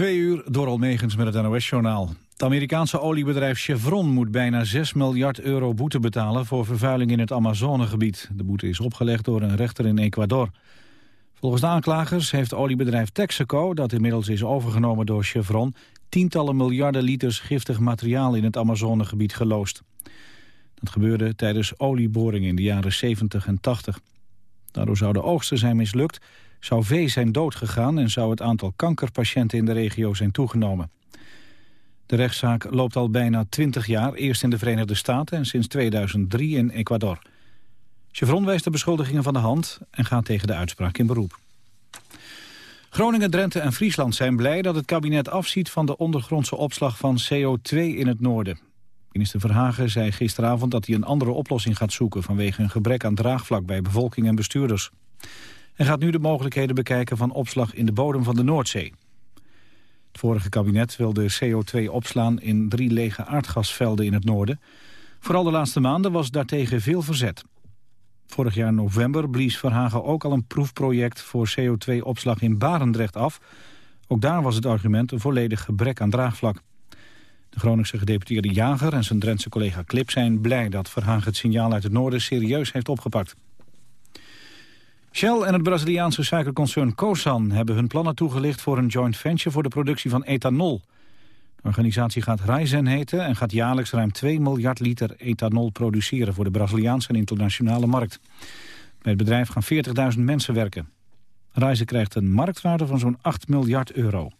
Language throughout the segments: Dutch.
Twee uur door Almegens met het NOS-journaal. Het Amerikaanse oliebedrijf Chevron moet bijna 6 miljard euro boete betalen... voor vervuiling in het Amazonegebied. De boete is opgelegd door een rechter in Ecuador. Volgens de aanklagers heeft oliebedrijf Texaco... dat inmiddels is overgenomen door Chevron... tientallen miljarden liters giftig materiaal in het Amazonegebied geloosd. Dat gebeurde tijdens olieboringen in de jaren 70 en 80. Daardoor zouden oogsten zijn mislukt zou vee zijn doodgegaan en zou het aantal kankerpatiënten in de regio zijn toegenomen. De rechtszaak loopt al bijna 20 jaar, eerst in de Verenigde Staten en sinds 2003 in Ecuador. Chevron wijst de beschuldigingen van de hand en gaat tegen de uitspraak in beroep. Groningen, Drenthe en Friesland zijn blij dat het kabinet afziet van de ondergrondse opslag van CO2 in het noorden. Minister Verhagen zei gisteravond dat hij een andere oplossing gaat zoeken vanwege een gebrek aan draagvlak bij bevolking en bestuurders en gaat nu de mogelijkheden bekijken van opslag in de bodem van de Noordzee. Het vorige kabinet wilde CO2 opslaan in drie lege aardgasvelden in het noorden. Vooral de laatste maanden was daartegen veel verzet. Vorig jaar november blies Verhagen ook al een proefproject voor CO2-opslag in Barendrecht af. Ook daar was het argument een volledig gebrek aan draagvlak. De Groningse gedeputeerde Jager en zijn Drentse collega Klip zijn blij dat Verhagen het signaal uit het noorden serieus heeft opgepakt. Shell en het Braziliaanse suikerconcern Cosan hebben hun plannen toegelicht voor een joint venture voor de productie van ethanol. De organisatie gaat Raizen heten en gaat jaarlijks ruim 2 miljard liter ethanol produceren voor de Braziliaanse en internationale markt. Bij het bedrijf gaan 40.000 mensen werken. Raizen krijgt een marktwaarde van zo'n 8 miljard euro.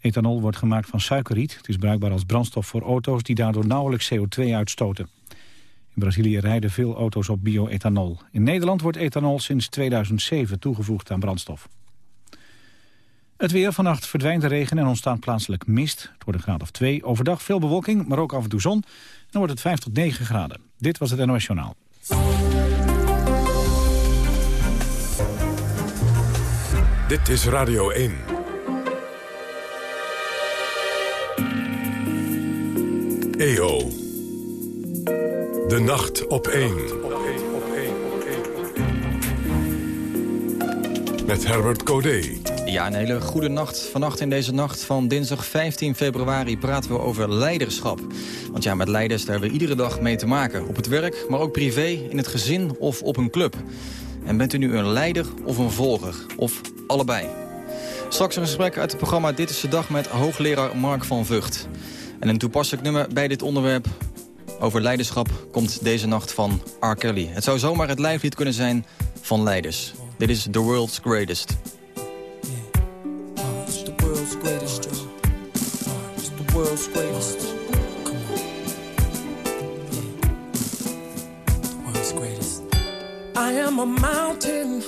Ethanol wordt gemaakt van suikerriet. Het is bruikbaar als brandstof voor auto's die daardoor nauwelijks CO2 uitstoten. In Brazilië rijden veel auto's op bioethanol. In Nederland wordt ethanol sinds 2007 toegevoegd aan brandstof. Het weer. Vannacht verdwijnt de regen en ontstaat plaatselijk mist. Het wordt een graad of 2. Overdag veel bewolking, maar ook af en toe zon. Dan wordt het 5 tot 9 graden. Dit was het NOS Journaal. Dit is Radio 1. EO. De nacht op 1. Met Herbert Codé. Ja, een hele goede nacht. Vannacht in deze nacht van dinsdag 15 februari praten we over leiderschap. Want ja, met leiders daar hebben we iedere dag mee te maken. Op het werk, maar ook privé, in het gezin of op een club. En bent u nu een leider of een volger? Of allebei? Straks een gesprek uit het programma Dit is de Dag met hoogleraar Mark van Vught. En een toepasselijk nummer bij dit onderwerp over leiderschap komt deze nacht van R. Kelly. Het zou zomaar het lijflied kunnen zijn van leiders. Dit is The World's Greatest. I am a mountain,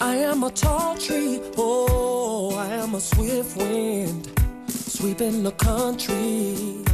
I am a tall tree, oh, I am a swift wind, sweeping the country.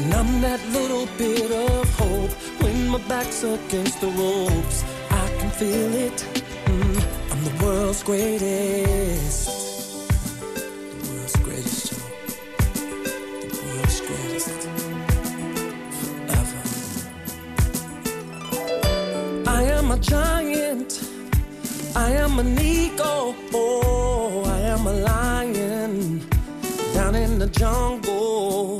And I'm that little bit of hope when my back's against the ropes. I can feel it. Mm, I'm the world's greatest. The world's greatest. The world's greatest. I am a giant. I am an eagle. Oh, I am a lion down in the jungle.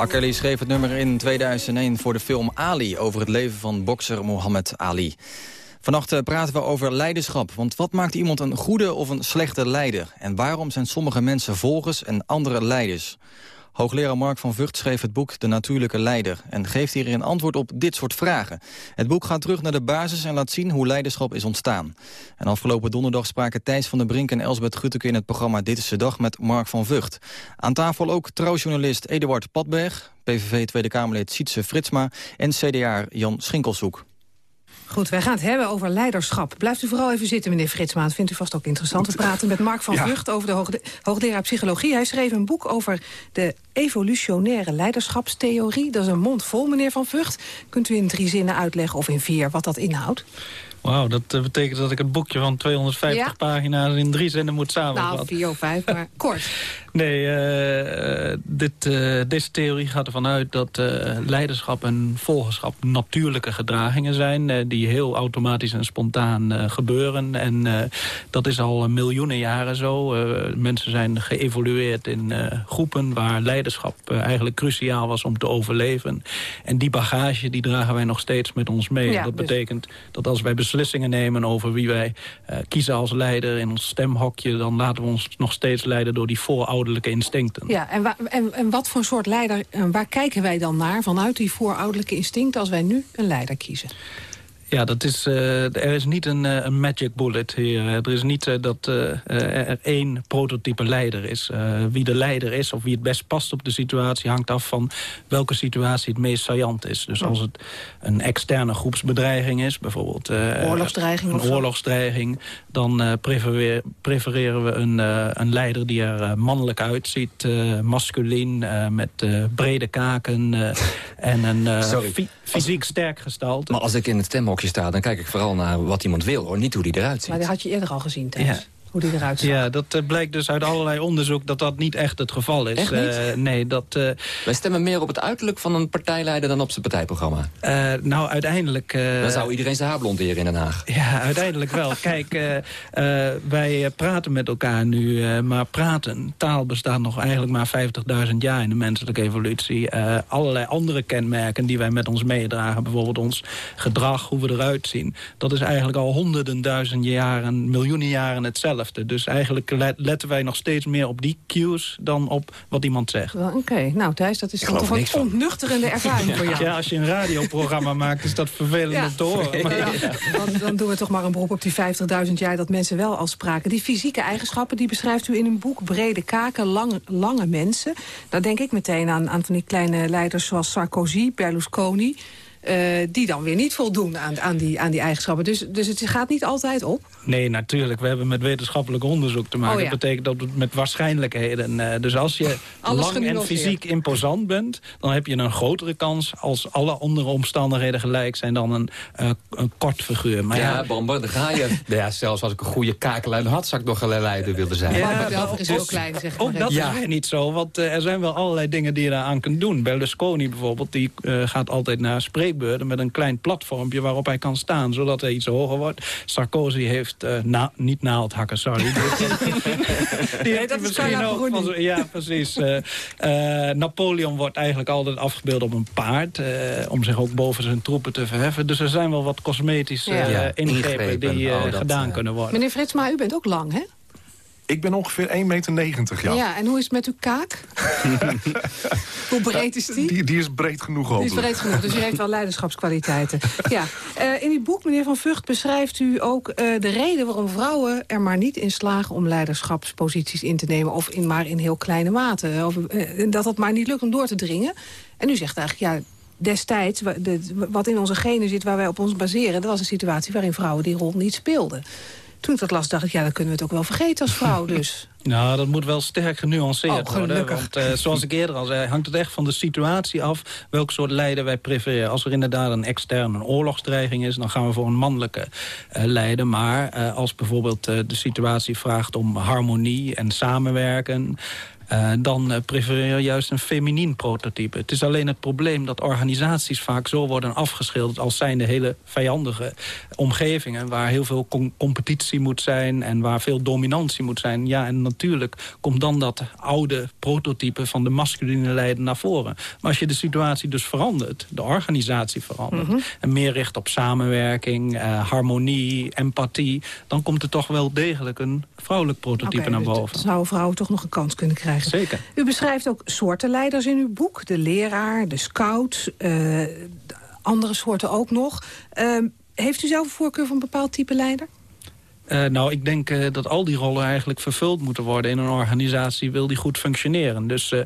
Akkerly schreef het nummer in 2001 voor de film Ali... over het leven van bokser Muhammad Ali. Vannacht eh, praten we over leiderschap. Want wat maakt iemand een goede of een slechte leider? En waarom zijn sommige mensen volgers en andere leiders? Hoogleraar Mark van Vught schreef het boek De Natuurlijke Leider... en geeft hierin antwoord op dit soort vragen. Het boek gaat terug naar de basis en laat zien hoe leiderschap is ontstaan. En afgelopen donderdag spraken Thijs van der Brink en Elsbeth Gutteke... in het programma Dit is de Dag met Mark van Vught. Aan tafel ook trouwjournalist Eduard Padberg... PVV Tweede Kamerlid Sietse Fritsma en CDA Jan Schinkelshoek. Goed, wij gaan het hebben over leiderschap. Blijft u vooral even zitten, meneer Fritsma. Dat vindt u vast ook interessant. We praten met Mark van Vught over de hoogde- hoogleraar psychologie. Hij schreef een boek over de evolutionaire leiderschapstheorie. Dat is een mond vol, meneer van Vught. Kunt u in drie zinnen uitleggen of in vier wat dat inhoudt? Wauw, dat eh, betekent dat ik het boekje van 250 Ja. pagina's in drie zinnen moet samenvatten. Nou, vier of vijf, maar kort. Nee, eh, dit, eh, deze theorie gaat ervan uit dat eh, leiderschap en volgerschap natuurlijke gedragingen zijn... eh, die heel automatisch en spontaan eh, gebeuren. En eh, dat is al miljoenen jaren zo. Eh, mensen zijn geëvolueerd in eh, groepen waar leiderschap eh, eigenlijk cruciaal was om te overleven. En die bagage die dragen wij nog steeds met ons mee. Ja, dat dus- betekent dat als wij beslissingen nemen over wie wij eh, kiezen als leider in ons stemhokje... dan laten we ons nog steeds leiden door die instincten. Ja, en, en, en wat voor soort leider, eh, waar kijken wij dan naar... vanuit die voorouderlijke instincten als wij nu een leider kiezen? Ja, dat is, eh, er is niet een, eh, een magic bullet hier. Er is niet eh, dat er één prototype leider is. Eh, wie de leider is of wie het best past op de situatie... hangt af van welke situatie het meest saillant is. Dus als het een externe groepsbedreiging is... bijvoorbeeld eh, Oorlogsdreiging of een zo? oorlogsdreiging... dan eh, prefereer- prefereren we een, eh, een leider die er mannelijk uitziet. eh masculien, eh, met eh, brede kaken... eh, en een eh, fysiek sterk gestalte. Maar als ik in het stemhokje sta, dan kijk ik vooral naar wat iemand wil, hoor. Niet hoe die eruit Maar die ziet. had je eerder al gezien, Thijs. Ja. Hoe die eruit zag. Ja, dat eh, blijkt dus uit allerlei onderzoek dat dat niet echt het geval is. Echt niet? Eh, nee, dat... eh, Wij stemmen meer op het uiterlijk van een partijleider dan op zijn partijprogramma. eh, nou, uiteindelijk... eh, Dan zou iedereen zijn haar blonderen in Den Haag. Ja, uiteindelijk wel. Kijk, wij praten met elkaar nu, eh, maar praten. Taal bestaat nog eigenlijk maar 50.000 jaar in de menselijke evolutie. Eh, allerlei andere kenmerken die wij met ons meedragen. Bijvoorbeeld ons gedrag, hoe we eruit zien. Dat is eigenlijk al honderden duizenden jaren, miljoenen jaren hetzelfde. Dus eigenlijk let- letten wij nog steeds meer op die cues dan op wat iemand zegt. Oké, nou Thijs, dat is toch een van. ontnuchterende ervaring voor jou. Ja, als je een radioprogramma maakt, is dat vervelend Ja. om te horen. Maar- Dan, dan doen we toch maar een beroep op die 50.000 jaar dat mensen wel al spraken. Die fysieke eigenschappen, die beschrijft u in een boek. Brede kaken, lange, lange mensen. Daar denk ik meteen aan, aan van die kleine leiders zoals Sarkozy, Berlusconi... eh, die dan weer niet voldoen aan, aan, die, aan die eigenschappen. Dus, dus het gaat niet altijd op. Nee, natuurlijk. We hebben met wetenschappelijk onderzoek te maken. Oh, ja. Dat betekent dat het met waarschijnlijkheden... eh, dus als je lang en fysiek imposant bent... dan heb je een grotere kans als alle andere omstandigheden gelijk zijn... dan een, eh, een kort figuur. Maar ja, Ja, Bamber, daar ga je. Ja, zelfs als ik een goede kakelijn had, zou ik nog een leider willen zijn. Ja, maar is dus- heel klein, zeg maar. Ook dat Ja. is niet zo, want eh, er zijn wel allerlei dingen die je daaraan kunt doen. Berlusconi bijvoorbeeld, die eh, gaat altijd naar spreekbeurten... met een klein platformpje waarop hij kan staan, zodat hij iets hoger wordt. Sarkozy heeft heeft... Uh, na, niet naaldhakken, sorry. die nee, dat is ook van, Ja, precies. Napoleon wordt eigenlijk altijd afgebeeld op een paard... om zich ook boven zijn troepen te verheffen. Dus er zijn wel wat cosmetische ja. ingrepen die oh, gedaan kunnen worden. Meneer Frits, maar u bent ook lang, hè? Ik ben ongeveer 1,90 meter, ja. Ja, en hoe is het met uw kaak? hoe breed is die? die? die? is breed genoeg, hopelijk. Die is breed genoeg, dus u heeft wel leiderschapskwaliteiten. ja. Uh, in uw boek, meneer Van Vught, beschrijft u ook uh, de reden... waarom vrouwen er maar niet in slagen om leiderschapsposities in te nemen... of in, maar in heel kleine mate. Of, uh, dat het maar niet lukt om door te dringen. En u zegt eigenlijk, ja, destijds, wat in onze genen zit... waar wij op ons baseren, dat was een situatie waarin vrouwen die rol niet speelden. Toen ik dat las, dacht ik, ja, dan kunnen we het ook wel vergeten als vrouw dus. Nou, dat moet wel sterk genuanceerd oh, worden. Want uh, zoals ik eerder al zei, hangt het echt van de situatie af... welk soort leider wij prefereren. Als er inderdaad een externe oorlogsdreiging is... dan gaan we voor een mannelijke uh, leider. Maar uh, als bijvoorbeeld de situatie vraagt om harmonie en samenwerken... Uh, dan uh, prefereer je juist een feminien prototype. Het is alleen het probleem dat organisaties vaak zo worden afgeschilderd... als zijn de hele vijandige omgevingen... waar heel veel competitie moet zijn en waar veel dominantie moet zijn. Ja, en natuurlijk komt dan dat oude prototype van de masculine leider naar voren. Maar als je de situatie dus verandert, de organisatie verandert... Mhm. en meer richt op samenwerking, uh, harmonie, empathie... dan komt er toch wel degelijk een vrouwelijk prototype naar boven. Dan zou vrouwen toch nog een kans kunnen krijgen. Zeker. U beschrijft ook soorten leiders in uw boek. De leraar, de scout, uh, andere soorten ook nog. Uh, heeft u zelf een voorkeur voor een bepaald type leider? Uh, nou, ik denk uh, dat al die rollen eigenlijk vervuld moeten worden in een organisatie, wil die goed functioneren. Dus uh,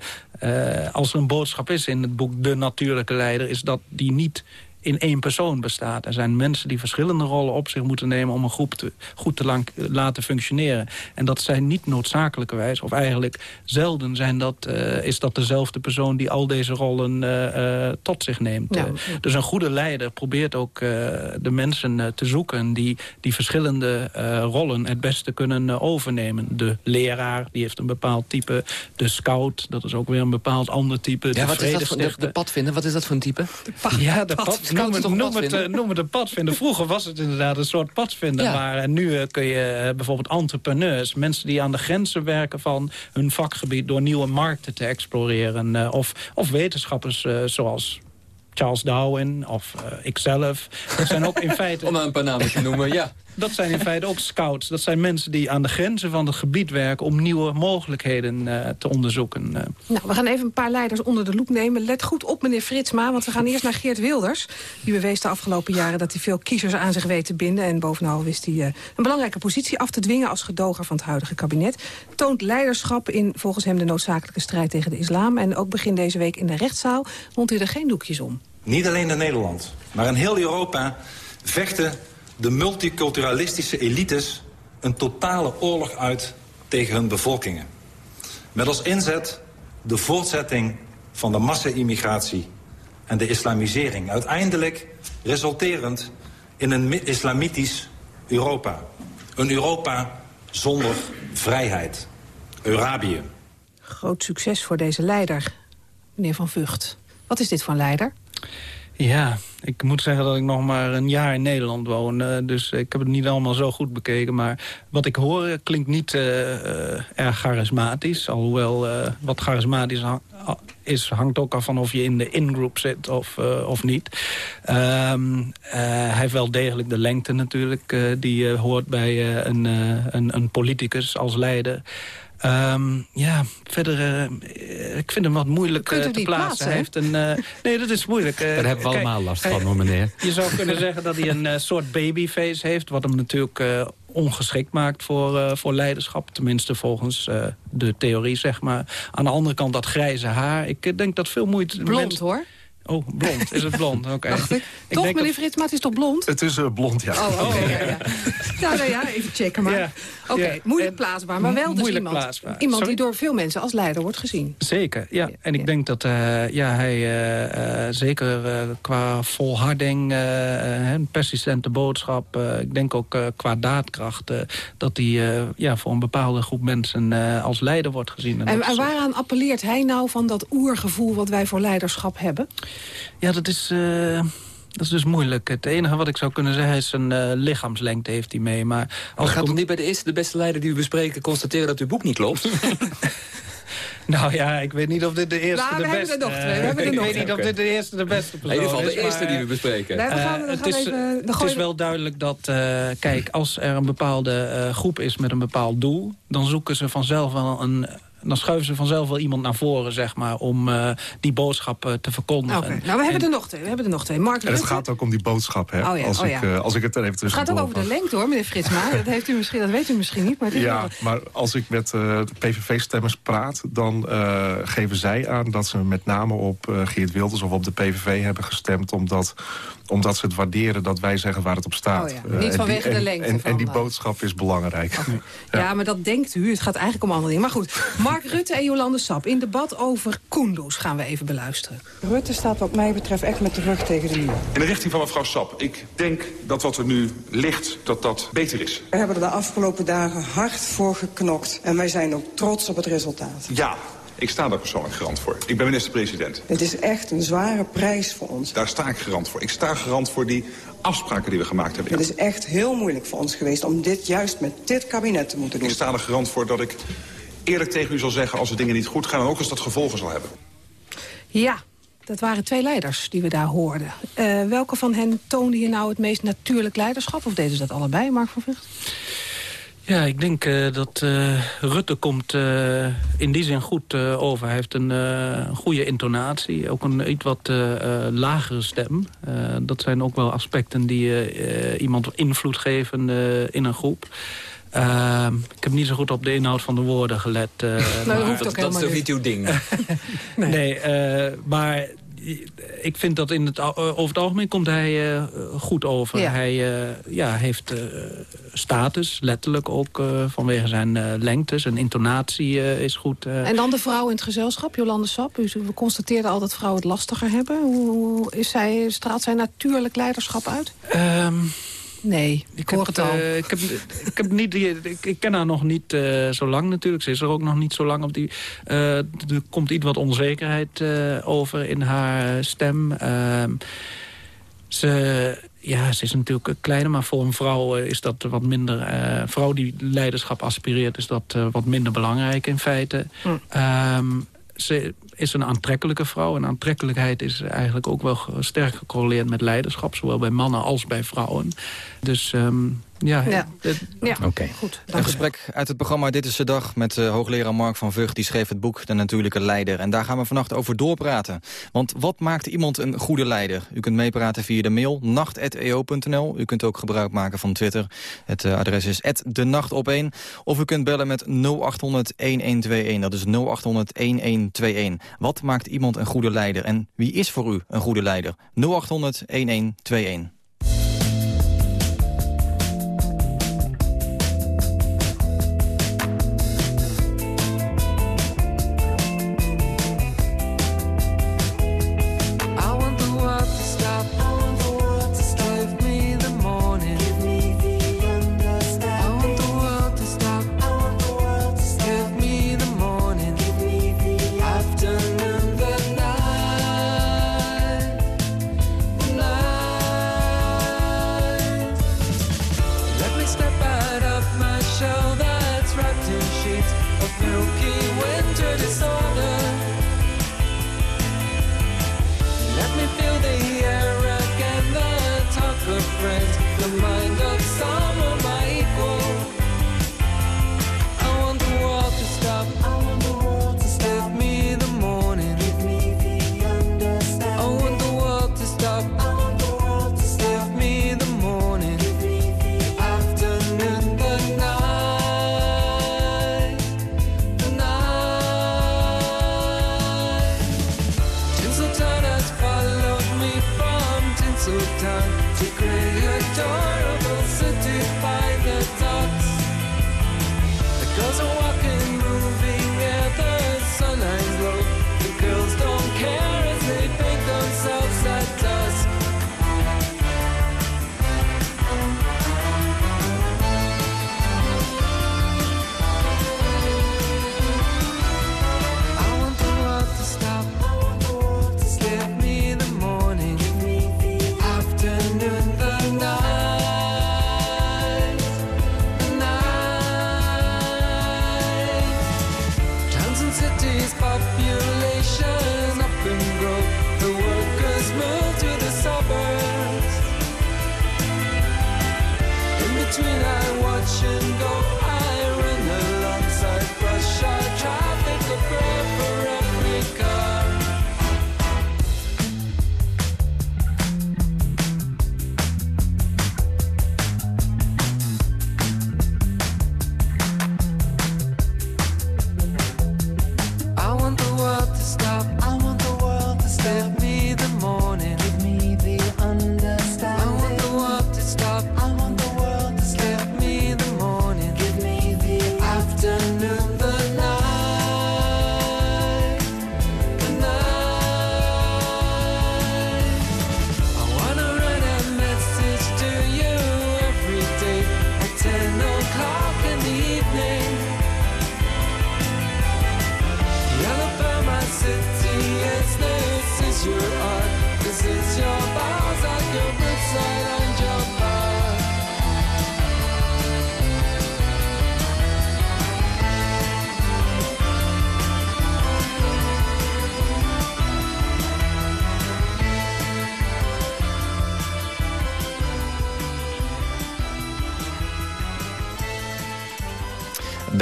als er een boodschap is in het boek De Natuurlijke Leider, is dat die niet in één persoon bestaat. Er zijn mensen die verschillende rollen op zich moeten nemen... om een groep te, goed te lang, laten functioneren. En dat zijn niet noodzakelijkerwijs, of eigenlijk zelden zijn dat, uh, is dat dezelfde persoon... die al deze rollen uh, uh, tot zich neemt. Ja. dus een goede leider probeert ook de mensen te zoeken... die die verschillende rollen het beste kunnen overnemen. De leraar, die heeft een bepaald type. De scout, dat is ook weer een bepaald ander type. Ja, wat is dat voor, de, de padvinder, wat is dat voor een type? De pad, ja, de pad, noem, het, noem, het, noem het een padvinder. Vroeger was het inderdaad een soort padvinder. Maar en nu uh, kun je uh, bijvoorbeeld entrepreneurs... mensen die aan de grenzen werken van hun vakgebied... door nieuwe markten te exploreren. of, of wetenschappers zoals Charles Darwin of ikzelf. Dat zijn ook in feite... Om maar een paar namen te noemen, ja. Dat zijn in feite ook scouts. Dat zijn mensen die aan de grenzen van het gebied werken... om nieuwe mogelijkheden uh, te onderzoeken. Uh. Nou, we gaan even een paar leiders onder de loep nemen. Let goed op, meneer Fritsma, want we gaan eerst naar Geert Wilders. Die bewees de afgelopen jaren dat hij veel kiezers aan zich weet te binden. En bovenal wist hij uh, een belangrijke positie af te dwingen... als gedoger van het huidige kabinet. Toont leiderschap in volgens hem de noodzakelijke strijd tegen de islam. En ook begin deze week in de rechtszaal rond hij er geen doekjes om. Niet alleen in Nederland, maar in heel Europa vechten de multiculturalistische elites een totale oorlog uit tegen hun bevolkingen. Met als inzet de voortzetting van de massa-immigratie en de islamisering. Uiteindelijk resulterend in een islamitisch Europa. Een Europa zonder vrijheid. Eurabië. Groot succes voor deze leider, meneer Van Vught. Wat is dit voor een leider? Ja, ik moet zeggen dat ik nog maar een jaar in Nederland woon. Uh, dus ik heb het niet allemaal zo goed bekeken. Maar wat ik hoor klinkt niet uh, uh, erg charismatisch. Alhoewel wat charismatisch is, hangt ook af van of je in de in-group zit of, of niet. Um, hij heeft wel degelijk de lengte natuurlijk. die hoort bij een, een, een politicus als leider. Um, ja, verder, uh, ik vind hem wat moeilijk uh, te plaatsen. Hij heeft een, uh, nee, dat is moeilijk. Daar hebben we allemaal last van, hoor, meneer. Je zou kunnen zeggen dat hij een soort babyface heeft... wat hem natuurlijk ongeschikt maakt voor, voor leiderschap. Tenminste volgens de theorie, zeg maar. Aan de andere kant dat grijze haar. Ik denk dat veel moeite... Blond, mensen... hoor. Oh, blond. Is het blond? Oké. Okay. Toch, meneer. Frits, maar het is toch blond? Het is uh, blond, ja. Oh, oké. Okay, ja, ja. nou, nou ja, even checken maar. Ja. Oké, okay, moeilijk plaatsbaar, maar wel dus iemand, plaatsbaar. iemand die door veel mensen als leider wordt gezien. Zeker, ja. En ik denk dat uh, ja, hij uh, zeker qua volharding, een persistente boodschap... ik denk ook qua daadkracht, dat hij ja, voor een bepaalde groep mensen als leider wordt gezien. En, en, en waaraan appelleert hij nou van dat oergevoel wat wij voor leiderschap hebben? Ja, dat is... Uh, Dat is dus moeilijk. Het enige wat ik zou kunnen zeggen is een uh, lichaamslengte heeft hij mee. Maar als gaat toch niet bij de eerste, de beste leider die we bespreken... constateren dat uw boek niet klopt? Nou ja, ik weet niet of dit de eerste nou, de beste... We hebben er nog twee. We hebben er ik nog weet niet of dit de eerste de beste persoon In ieder geval de is, eerste die we bespreken. Nee, we gaan, we gaan het is, even, het is wel duidelijk dat, uh, kijk, als er een bepaalde uh, groep is met een bepaald doel... dan zoeken ze vanzelf wel een dan schuiven ze vanzelf wel iemand naar voren, zeg maar, om uh, die boodschap uh, te verkondigen. Okay. Nou, we hebben er nog twee. We hebben er nog twee. Mark en het gaat ook om die boodschap, hè? Oh ja, als, oh ik, ja. uh, als ik het er even tussen Het gaat ook over de lengte, hoor, meneer Fritsma. dat, heeft u misschien, dat weet u misschien niet. Maar het is ja, wel... maar als ik met de PVV-stemmers praat... dan geven zij aan dat ze met name op Geert Wilders of op de PVV hebben gestemd... omdat omdat ze het waarderen dat wij zeggen waar het op staat. Oh ja, niet vanwege die, de lengte. En, van, en die boodschap is belangrijk. Okay. Ja. ja. maar dat denkt u. Het gaat eigenlijk om andere dingen. Maar goed, Mark Rutte en Jolande Sap. In debat over Kunduz gaan we even beluisteren. Rutte staat wat mij betreft echt met de rug tegen de muur. In de richting van mevrouw Sap. Ik denk dat wat er nu ligt, dat dat beter is. We hebben er de afgelopen dagen hard voor geknokt. En wij zijn ook trots op het resultaat. Ja, ik sta daar persoonlijk garant voor. Ik ben minister-president. Het is echt een zware prijs voor ons. Daar sta ik garant voor. Ik sta garant voor die afspraken die we gemaakt hebben. Het is echt heel moeilijk voor ons geweest om dit juist met dit kabinet te moeten doen. Ik sta er garant voor dat ik eerlijk tegen u zal zeggen... als de dingen niet goed gaan en ook als dat gevolgen zal hebben. Ja, dat waren twee leiders die we daar hoorden. Uh, welke van hen toonde hier nou het meest natuurlijk leiderschap? Of deden ze dat allebei, Mark van Vught? Ja, ik denk uh, dat uh, Rutte komt uh, in die zin goed over. Hij heeft een goede intonatie, ook een iets wat lagere stem. dat zijn ook wel aspecten die iemand invloed geven in een groep. Uh, ik heb niet zo goed op de inhoud van de woorden gelet. Uh, nou, dat, maar, dat, dat is toch niet uw ding? nee, nee uh, maar ik vind dat in het, over het algemeen komt hij uh, goed over. Ja. Hij uh, ja, heeft status, letterlijk ook vanwege zijn lengte. Zijn intonatie is goed. En dan de vrouw in het gezelschap, Jolande Sap. U, we constateerden al dat vrouwen het lastiger hebben. Hoe is zij, straalt zij natuurlijk leiderschap uit? Um, Nee, ik hoor heb, het al. Uh, ik, heb, ik, heb niet, ik, ik, ken haar nog niet uh, zo lang natuurlijk. Ze is er ook nog niet zo lang op die... Uh, er komt iets wat onzekerheid over in haar stem. Ehm, ze, ja, ze is natuurlijk kleiner, maar voor een vrouw is dat wat minder... een vrouw die leiderschap aspireert, is dat wat minder belangrijk in feite. Hm. Um, ze is een aantrekkelijke vrouw. En aantrekkelijkheid is eigenlijk ook wel sterk gecorreleerd met leiderschap. Zowel bij mannen als bij vrouwen. Dus um, ja, ja. ja. Oké. Okay. Goed. Een gesprek uit het programma Dit is de Dag met uh, hoogleraar Mark van Vught. Die schreef het boek De Natuurlijke Leider. En daar gaan we vannacht over doorpraten. Want wat maakt iemand een goede leider? U kunt meepraten via de mail nacht.eo.nl. U kunt ook gebruik maken van Twitter. Het uh, adres is @denachtop1. Of u kunt bellen met 0800-1121. Dat is 0800-1121. Wat maakt iemand een goede leider? En wie is voor u een goede leider? 0800-1121.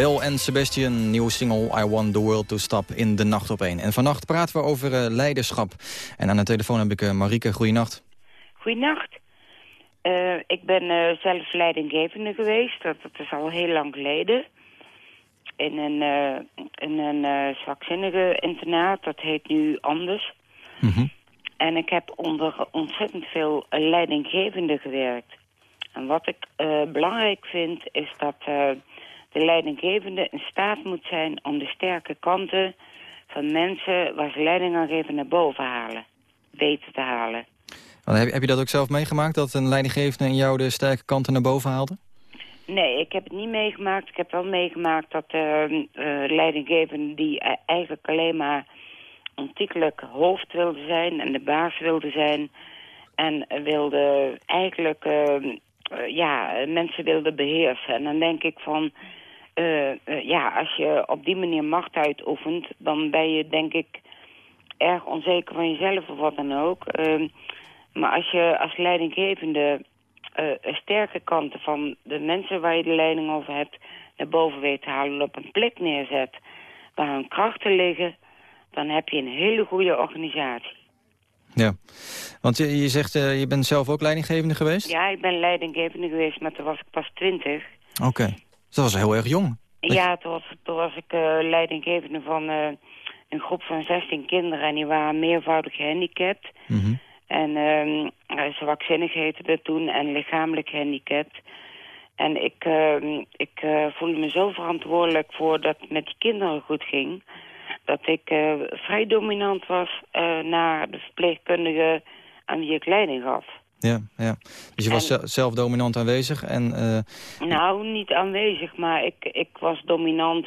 Bel en Sebastian, nieuwe single I Want The World To Stop in de Nacht op 1. En vannacht praten we over eh, leiderschap. En aan de telefoon heb ik uh, Marieke, goeienacht. Goedenacht. Eh, ik ben zelf leidinggevende geweest. Dat, dat is al heel lang geleden. In een, in een zwakzinnige internaat. Dat heet nu anders. En ik heb onder ontzettend veel leidinggevenden gewerkt. En wat ik belangrijk vind is dat de leidinggevende in staat moet zijn om de sterke kanten van mensen waar ze leiding aan geven naar boven halen. Weten te halen. Heb, heb je dat ook zelf meegemaakt, dat een leidinggevende in jou de sterke kanten naar boven haalde? Nee, ik heb het niet meegemaakt. Ik heb wel meegemaakt dat uh, uh, leidinggevenden die eh, eigenlijk alleen maar ontiekelijk hoofd wilden zijn en de baas wilden zijn. En eh, wilden eigenlijk, eh, eh, ja, mensen wilden beheersen. En dan denk ik van, eh, eh, ja, als je op die manier macht uitoefent, dan ben je denk ik erg onzeker van jezelf of wat dan ook. Ehm, maar als je als leidinggevende eh, sterke kanten van de mensen waar je de leiding over hebt... naar boven weet te halen, op een plek neerzet waar hun krachten liggen... dan heb je een hele goede organisatie. Ja, want je, je zegt, eh, je bent zelf ook leidinggevende geweest? Ja, ik ben leidinggevende geweest, maar toen was ik pas twintig. Oké, dat was heel erg jong. Ja, toen was, toen was ik eh, leidinggevende van eh, een groep van 16 kinderen... en die waren meervoudig gehandicapt... Mhm. En um, zwakzinnig heette dat toen en lichamelijk gehandicapt. En ik, uh, ik uh, voelde me zo verantwoordelijk voor dat het met die kinderen goed ging... dat ik uh, vrij dominant was naar de verpleegkundige aan wie ik leiding gaf. Ja, ja. Dus je was zelf dominant aanwezig en... Nou, niet aanwezig, maar ik, ik was dominant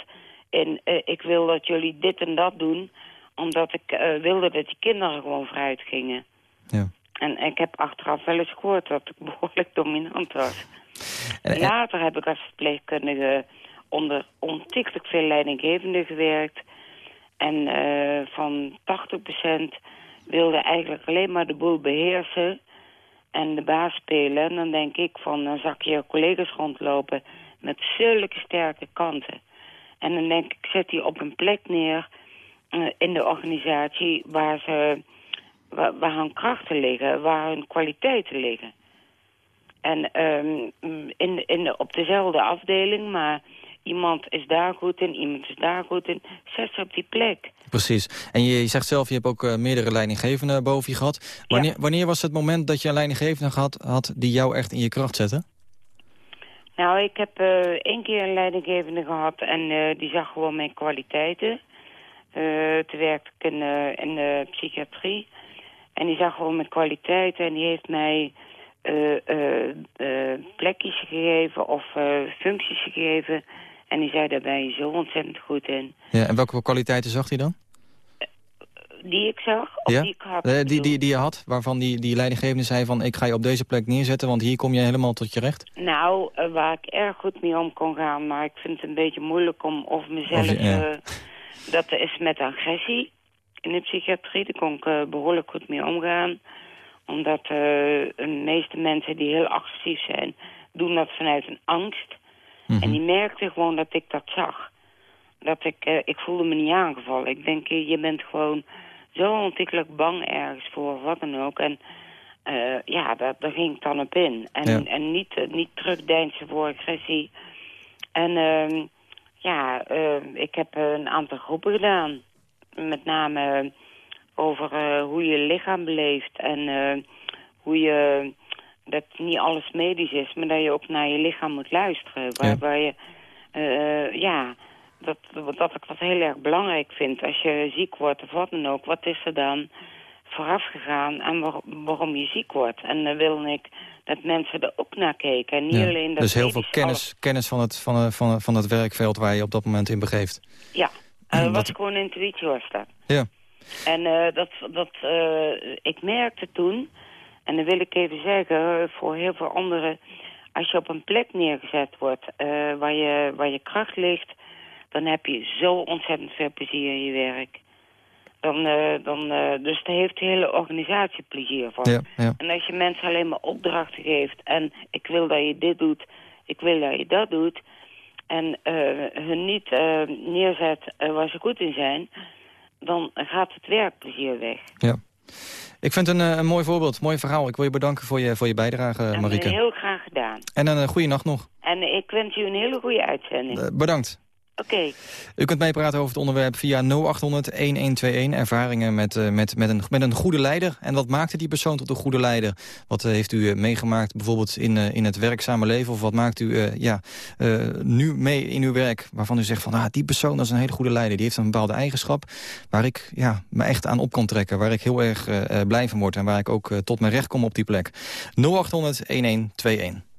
in... ik wil dat jullie dit en dat doen... omdat ik wilde dat die kinderen gewoon vooruit gingen. Ja. En ik heb achteraf wel eens gehoord dat ik behoorlijk dominant was. En, Later heb ik als verpleegkundige onder ontiegelijk veel leidinggevenden gewerkt. En van 80% wilde eigenlijk alleen maar de boel beheersen en de baas spelen. En dan denk ik van, dan zag je collega's rondlopen met zulke sterke kanten. En dan denk ik, zet die op een plek neer uh, in de organisatie waar ze waar, hun krachten liggen, waar hun kwaliteiten liggen. En um, in, in op dezelfde afdeling, maar iemand is daar goed in, iemand is daar goed in, zet ze op die plek. Precies. En je, je zegt zelf, je hebt ook uh, meerdere leidinggevenden boven je gehad. Wanneer, ja. wanneer was het moment dat je een leidinggevende gehad had die jou echt in je kracht zette? Nou, ik heb uh, één keer een leidinggevende gehad en uh, die zag gewoon mijn kwaliteiten. toen werkte ik in, in de psychiatrie. En die zag gewoon mijn kwaliteiten en die heeft mij plekjes gegeven of functies gegeven. En die zei, daar ben je zo ontzettend goed in. Ja, en welke kwaliteiten zag hij dan? Die ik zag, of ja? die ik had? die, die, die je had, waarvan die, die leidinggevende zei van... ik ga je op deze plek neerzetten, want hier kom je helemaal tot je recht? Nou, waar ik erg goed mee om kon gaan, maar ik vind het een beetje moeilijk om mezelf... Of je, ja. dat is met agressie in de psychiatrie. Daar kon ik uh, behoorlijk goed mee omgaan. Omdat uh, de meeste mensen die heel agressief zijn... doen dat vanuit een angst. Mhm. En die merkte gewoon dat ik dat zag. Dat ik, eh, ik voelde me niet aangevallen. Ik denk, eh, je bent gewoon zo ontzettend bang ergens voor, wat dan ook. En eh, ja, daar, daar ging ik dan op in. En, Ja. en niet, niet terugdeinzen voor agressie. En ehm, ja, eh, ik heb een aantal groepen gedaan. Met name over hoe je lichaam beleeft. En eh, hoe je, dat niet alles medisch is, maar dat je ook naar je lichaam moet luisteren. Waar, Ja. waar je, eh, ja, dat, dat ik dat heel erg belangrijk vind. Als je ziek wordt of wat dan ook, wat is er dan vooraf gegaan en waar- waarom je ziek wordt? En dan wil ik dat mensen er ook naar kijken. En niet Ja. alleen dat Dus heel veel kennis, kennis van, het, van, eh, van, van het werkveld waar je op dat moment in begeeft. Ja, eh Wat- was gewoon intuïtie was dat. Ja. En eh, dat, dat, eh, ik merkte toen, en dan wil ik even zeggen voor heel veel anderen... als je op een plek neergezet wordt eh, waar, je, waar je kracht ligt... dan heb je zo ontzettend veel plezier in je werk. Dan, eh, dan, eh, dus daar heeft de hele organisatie plezier van. Ja, ja. En als je mensen alleen maar opdrachten geeft... en ik wil dat je dit doet, ik wil dat je dat doet... en eh, hun niet neerzet waar ze goed in zijn... dan gaat het werkplezier weg. ja. Ik vind het een, eh, een mooi voorbeeld, mooi verhaal. Ik wil je bedanken voor je, voor je bijdrage, En Marieke. heel graag gedaan. En een goede nacht nog. En ik wens u een hele goede uitzending. Uh, bedankt. Oké. U kunt meepraten over het onderwerp via 0800-1121. Ervaringen met, uh, met, met, een, met een goede leider. En wat maakte die persoon tot een goede leider? Wat uh, heeft u meegemaakt bijvoorbeeld in, in het werkzame leven? Of wat maakt u ja, nu mee in uw werk waarvan u zegt van... Ah, die persoon dat is een hele goede leider. Die heeft een bepaalde eigenschap waar ik ja, me echt aan op kan trekken. Waar ik heel erg blij van word. En waar ik ook tot mijn recht kom op die plek. 0800-1121.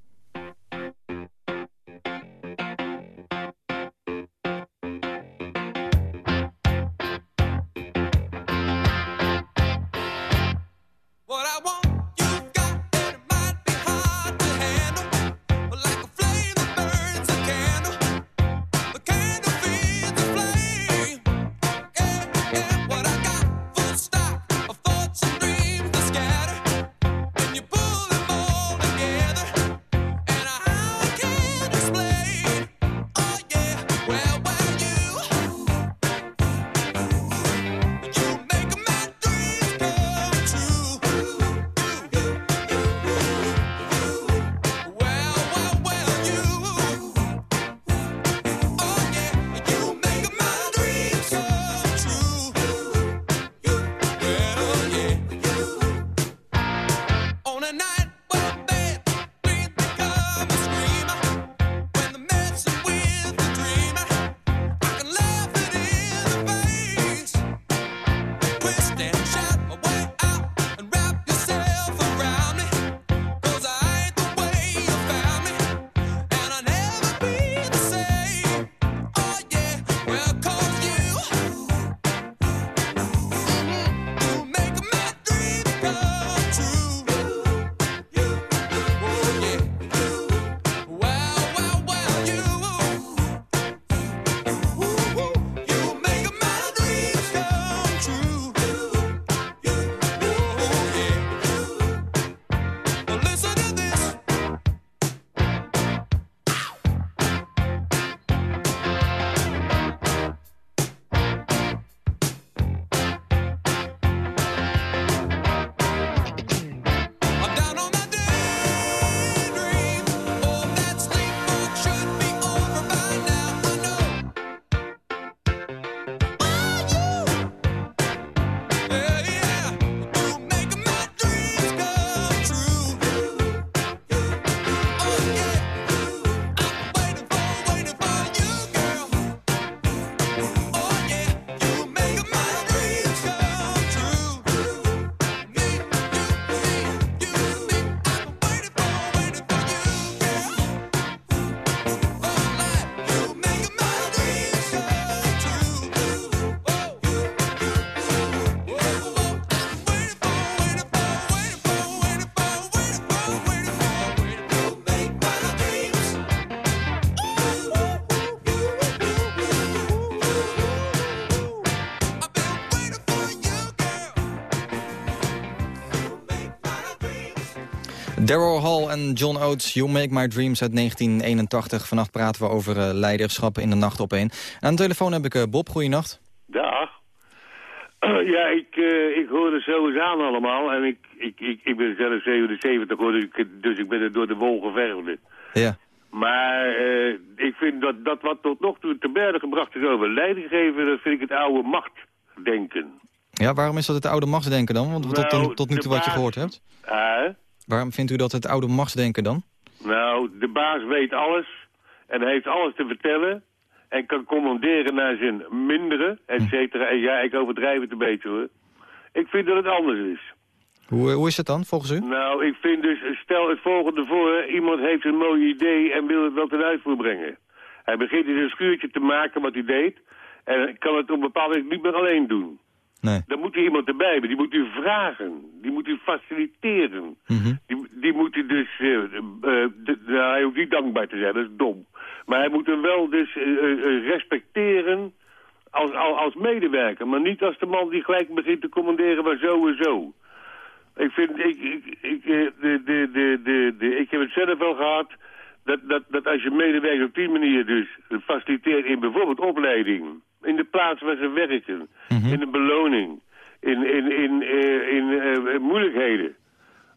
Daryl Hall en John Oates, You Make My Dreams uit 1981. Vannacht praten we over uh, leiderschap in de nacht op één. aan de telefoon heb ik uh, Bob, goeienacht. Dag. Uh, ja, ik, ik hoor er zo eens aan allemaal. En ik, ik, ik, ik ben zelf 77 hoor, dus ik, dus ik ben er door de wol geverfde. Ja. Maar ik vind dat, dat wat tot nog toe te berden gebracht is over leidinggeven... dat vind ik het oude machtdenken. Ja, waarom is dat het oude machtsdenken dan? Want tot, Nou, tot nu toe wat je gehoord hebt. Uh, Waarom vindt u dat het oude machtsdenken dan? nou, de baas weet alles en heeft alles te vertellen... en kan commanderen naar zijn mindere, et cetera. En ja, ik overdrijf het een beetje hoor. Ik vind dat het anders is. Hoe, hoe is het dan, volgens u? Nou, ik vind dus, stel het volgende voor. Iemand heeft een mooi idee en wil het wel ten uitvoer brengen. Hij begint in een schuurtje te maken wat hij deed. En kan het op een bepaald moment niet meer alleen doen. Nee. Dan moet er iemand erbij hebben. Die moet u vragen. Die moet u faciliteren. Mhm. Die, die moet u dus... eh, eh, de- nou, hij hoeft niet dankbaar te zijn, dat is dom. Maar hij moet hem wel dus eh, respecteren als, als, als medewerker. Maar niet als de man die gelijk begint te commanderen maar zo en zo. Ik vind, ik, ik, ik, de, de, de, de, de, ik heb het zelf wel gehad, dat, dat, dat als je medewerker op die manier dus faciliteert in bijvoorbeeld opleiding, in de plaats waar ze werken, in de beloning, in, in, in, eh, in eh, moeilijkheden,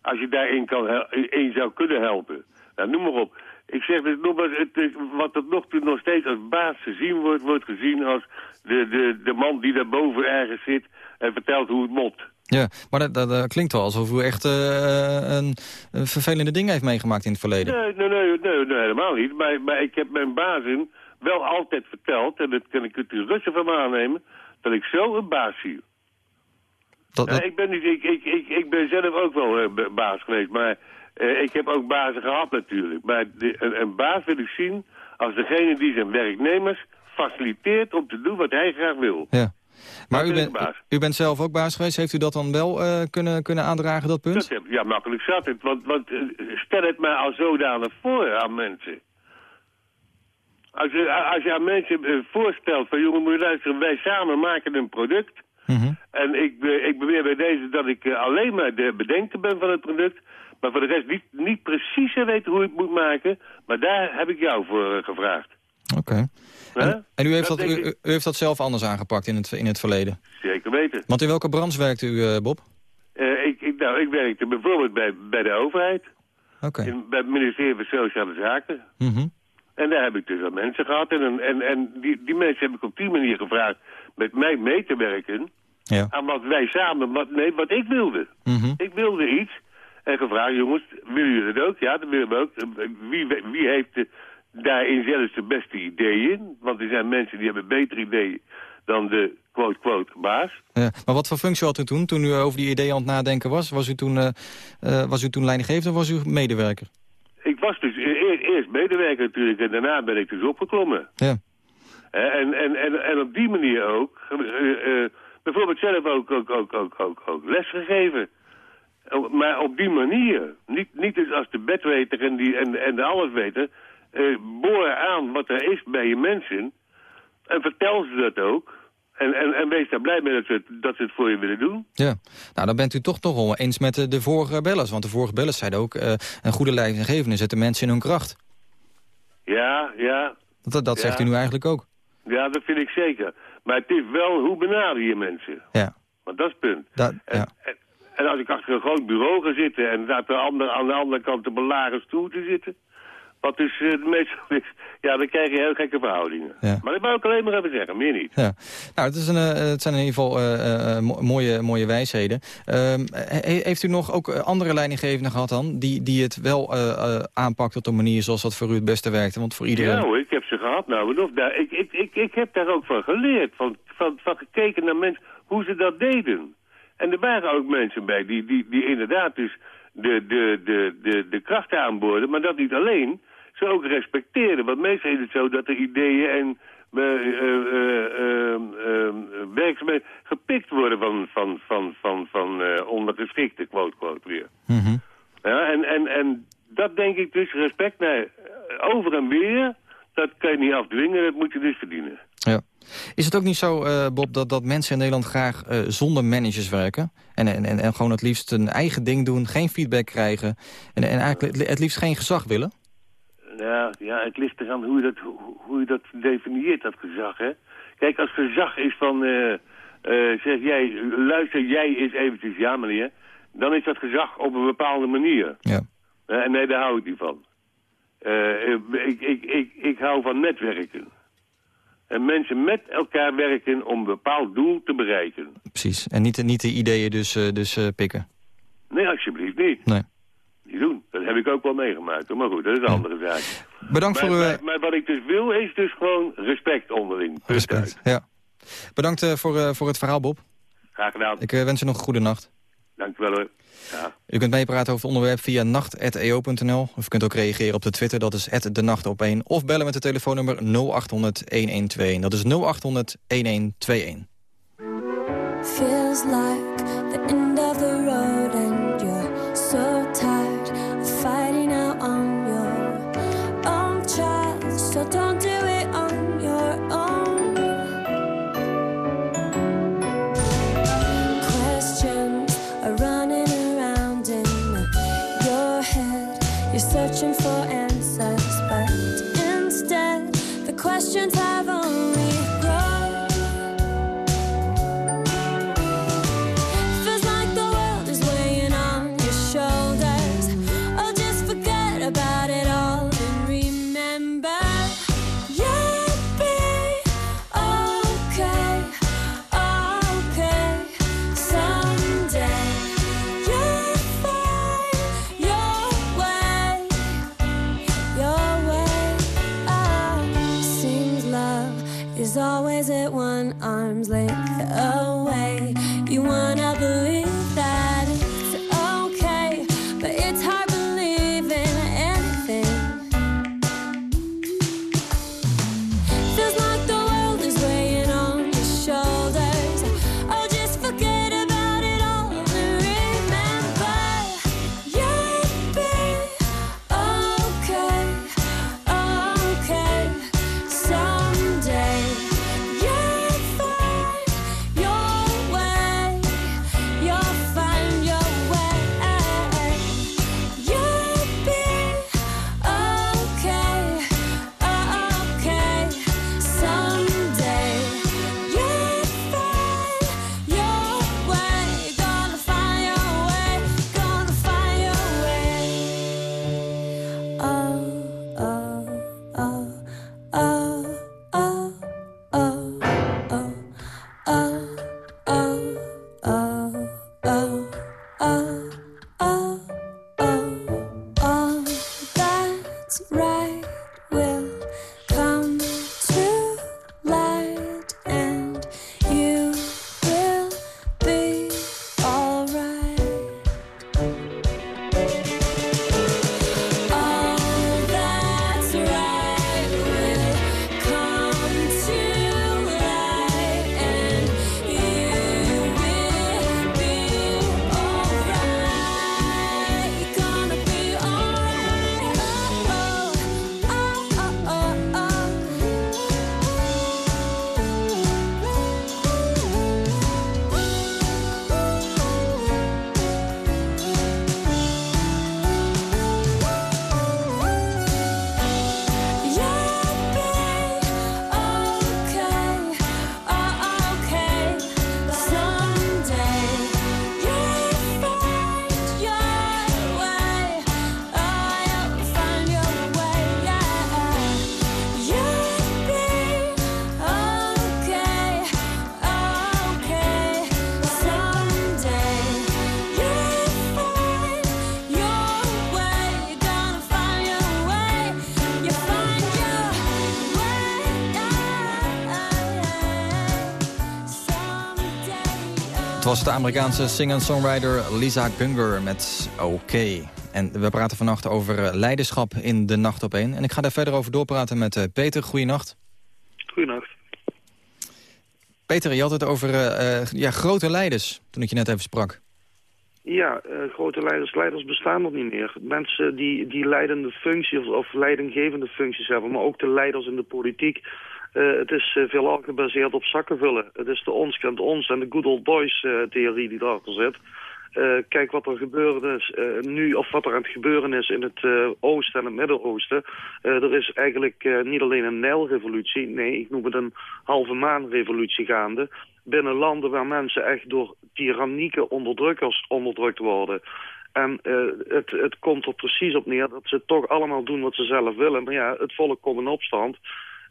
als je daarin kan in zou kunnen helpen. Nou, noem maar op. Ik zeg dus nogmaals, het, wat tot nog toe nog steeds als baas gezien wordt, wordt gezien als de, de, de man die daarboven ergens zit en vertelt hoe het moet. Ja, maar dat, dat, klinkt wel alsof u echt eh, een, een vervelende dingen heeft meegemaakt in het verleden. Nee, nee, nee, nee, nee, helemaal niet. Maar, maar ik heb mijn bazen wel altijd verteld, en dat kan ik het rustig van me aannemen, dat ik zo een baas zie. Dat, Ja, ik, ben niet, ik, ik, ik, ik ben zelf ook wel eh, ba- baas geweest, maar eh, ik heb ook bazen gehad natuurlijk. Maar de, een, een baas wil ik zien als degene die zijn werknemers faciliteert om te doen wat hij graag wil. Ja. Maar u, bent u bent zelf ook baas geweest. Heeft u dat dan wel eh, kunnen, kunnen aandragen, dat punt? Dat heb, ja, makkelijk zat het. Want, want stel het mij al zodanig voor aan mensen. Als je, als je aan mensen eh, voorstelt van jongen, moet je luisteren, wij samen maken een product. Mhm. En ik, eh, ik beweer bij deze dat ik eh, alleen maar de bedenker ben van het product. Maar voor de rest niet, niet precies weet hoe ik het moet maken. Maar daar heb ik jou voor gevraagd. Oké. En, en u, heeft dat, u, heeft dat zelf anders aangepakt in het, in het verleden? Zeker weten. Want in welke branche werkt u, Bob? Ik, ik, nou, ik werkte bijvoorbeeld bij, bij de overheid. Oké. In, bij het ministerie van Sociale Zaken. Mhm. En daar heb ik dus al mensen gehad. En, en, en die, die mensen heb ik op die manier gevraagd met mij mee te werken. Ja. Aan wat wij samen, wat, nee, wat ik wilde. Mhm. Ik wilde iets. En gevraagd, jongens, willen jullie dat ook? Ja, dat willen we ook. Wie, wie heeft de, daarin zelfs de beste ideeën? Want er zijn mensen die hebben betere ideeën dan de quote-quote baas. Ja. Maar wat voor functie had u toen, toen u over die ideeën aan het nadenken was? Was u toen, eh eh, was u toen leidinggevend of was u medewerker? Ik was dus eerst, medewerker natuurlijk en daarna ben ik dus opgeklommen. Ja. En, en, en, en op die manier ook, eh, eh, bijvoorbeeld zelf ook, ook, ook, ook, ook, ook lesgegeven. Maar op die manier, niet, niet dus als de bedweter en, die, en, en de allesweter, eh boor aan wat er is bij je mensen en vertel ze dat ook. En, en, en wees daar blij mee dat ze, het, dat ze het voor je willen doen. Ja, nou dan bent u toch nog wel eens met de, de vorige bellers. Want de vorige bellers zeiden ook, eh, een goede leidinggevende zet de mensen in hun kracht. Ja, ja, Dat, dat Ja. zegt u nu eigenlijk ook. ja, dat vind ik zeker. Maar het is wel, hoe benader je mensen? Ja, Want dat is het punt. dat, ja. En, en als ik achter een groot bureau ga zitten en daar de aan de andere kant op een lage stoel te zitten... wat dus eh, meestal is, ja, dan krijg je heel gekke verhoudingen. Ja. Maar dat wou ik alleen maar even zeggen, meer niet. Ja. Nou, het, is een, eh, het zijn in ieder geval eh, mo- mooie, mooie wijsheden. Ehm, he- heeft u nog ook andere leidinggevenden gehad dan... die, die het wel aanpakt op de manier zoals dat voor u het beste werkte? Want voor iedereen... Ja hoor, ik heb ze gehad nou of. Daar, ik, ik, ik, ik heb daar ook van geleerd, van, van, van gekeken naar mensen, hoe ze dat deden. En er waren ook mensen bij die, die, die inderdaad dus de, de, de, de, de krachten aanboorden, maar dat niet alleen, ze ook respecteerden. Want meestal is het zo dat de ideeën en eh, werkzaamheden gepikt worden van, van, van, van, van ondergeschikte, quote, quote weer. Mhm. Ja, en, en, en dat denk ik dus, respect naar eh, over en weer, dat kan je niet afdwingen, dat moet je dus verdienen. Ja. Is het ook niet zo, uh, Bob, dat, dat mensen in Nederland graag uh, zonder managers werken? En, en, en, gewoon het liefst een eigen ding doen, geen feedback krijgen... en, en eigenlijk het liefst geen gezag willen? Ja, ja het ligt eraan hoe je dat, hoe je dat definieert, dat gezag, hè? Kijk, als gezag is van... Uh, zeg jij, luister jij eens eventjes, ja meneer... dan is dat gezag op een bepaalde manier. Ja. en nee, daar hou ik niet van. ik, ik, ik, ik hou van netwerken. En mensen met elkaar werken om een bepaald doel te bereiken. Precies. En niet, niet de ideeën dus, dus pikken? Nee, alsjeblieft niet. Nee. Die doen. Dat heb ik ook wel meegemaakt. Maar goed, dat is een andere zaak. Bedankt maar, voor uw... Maar, maar, wat ik dus wil is dus gewoon respect onderling. Respect, ja. Bedankt uh, voor, voor het verhaal, Bob. Graag gedaan. Ik wens u nog een goede nacht. Dank u wel hoor. Ja. U kunt meepraten over het onderwerp via nacht.eo.nl. Of u kunt ook reageren op de Twitter, dat is de nacht op 1. Of bellen met het telefoonnummer 0800 1121. Dat is 0800 1121. Feels like the end of the was de Amerikaanse singer-songwriter Lisa Gunger met OK. En we praten vannacht over eh, leiderschap in de Nacht op 1. En ik ga daar verder over doorpraten met eh, Peter. Goeienacht. Goedenacht. Peter, je had het over eh, ja, grote leiders, toen ik je net even sprak. Ja, grote leiders, leiders bestaan nog niet meer. Mensen die, die leidende functies of leidinggevende functies hebben, maar ook de leiders in de politiek het is uh, veelal gebaseerd op zakken vullen. Het is de ons kent ons en de good old boys theorie die erachter zit. kijk wat er gebeurd is nu, of wat er aan het gebeuren is in het oosten en het Midden-Oosten. er is eigenlijk niet alleen een Nijlrevolutie, nee, ik noem het een halve maanrevolutie gaande. Binnen landen waar mensen echt door tyrannieke onderdrukkers onderdrukt worden. En het, het komt er precies op neer dat ze toch allemaal doen wat ze zelf willen. Maar ja, het volk komt in opstand.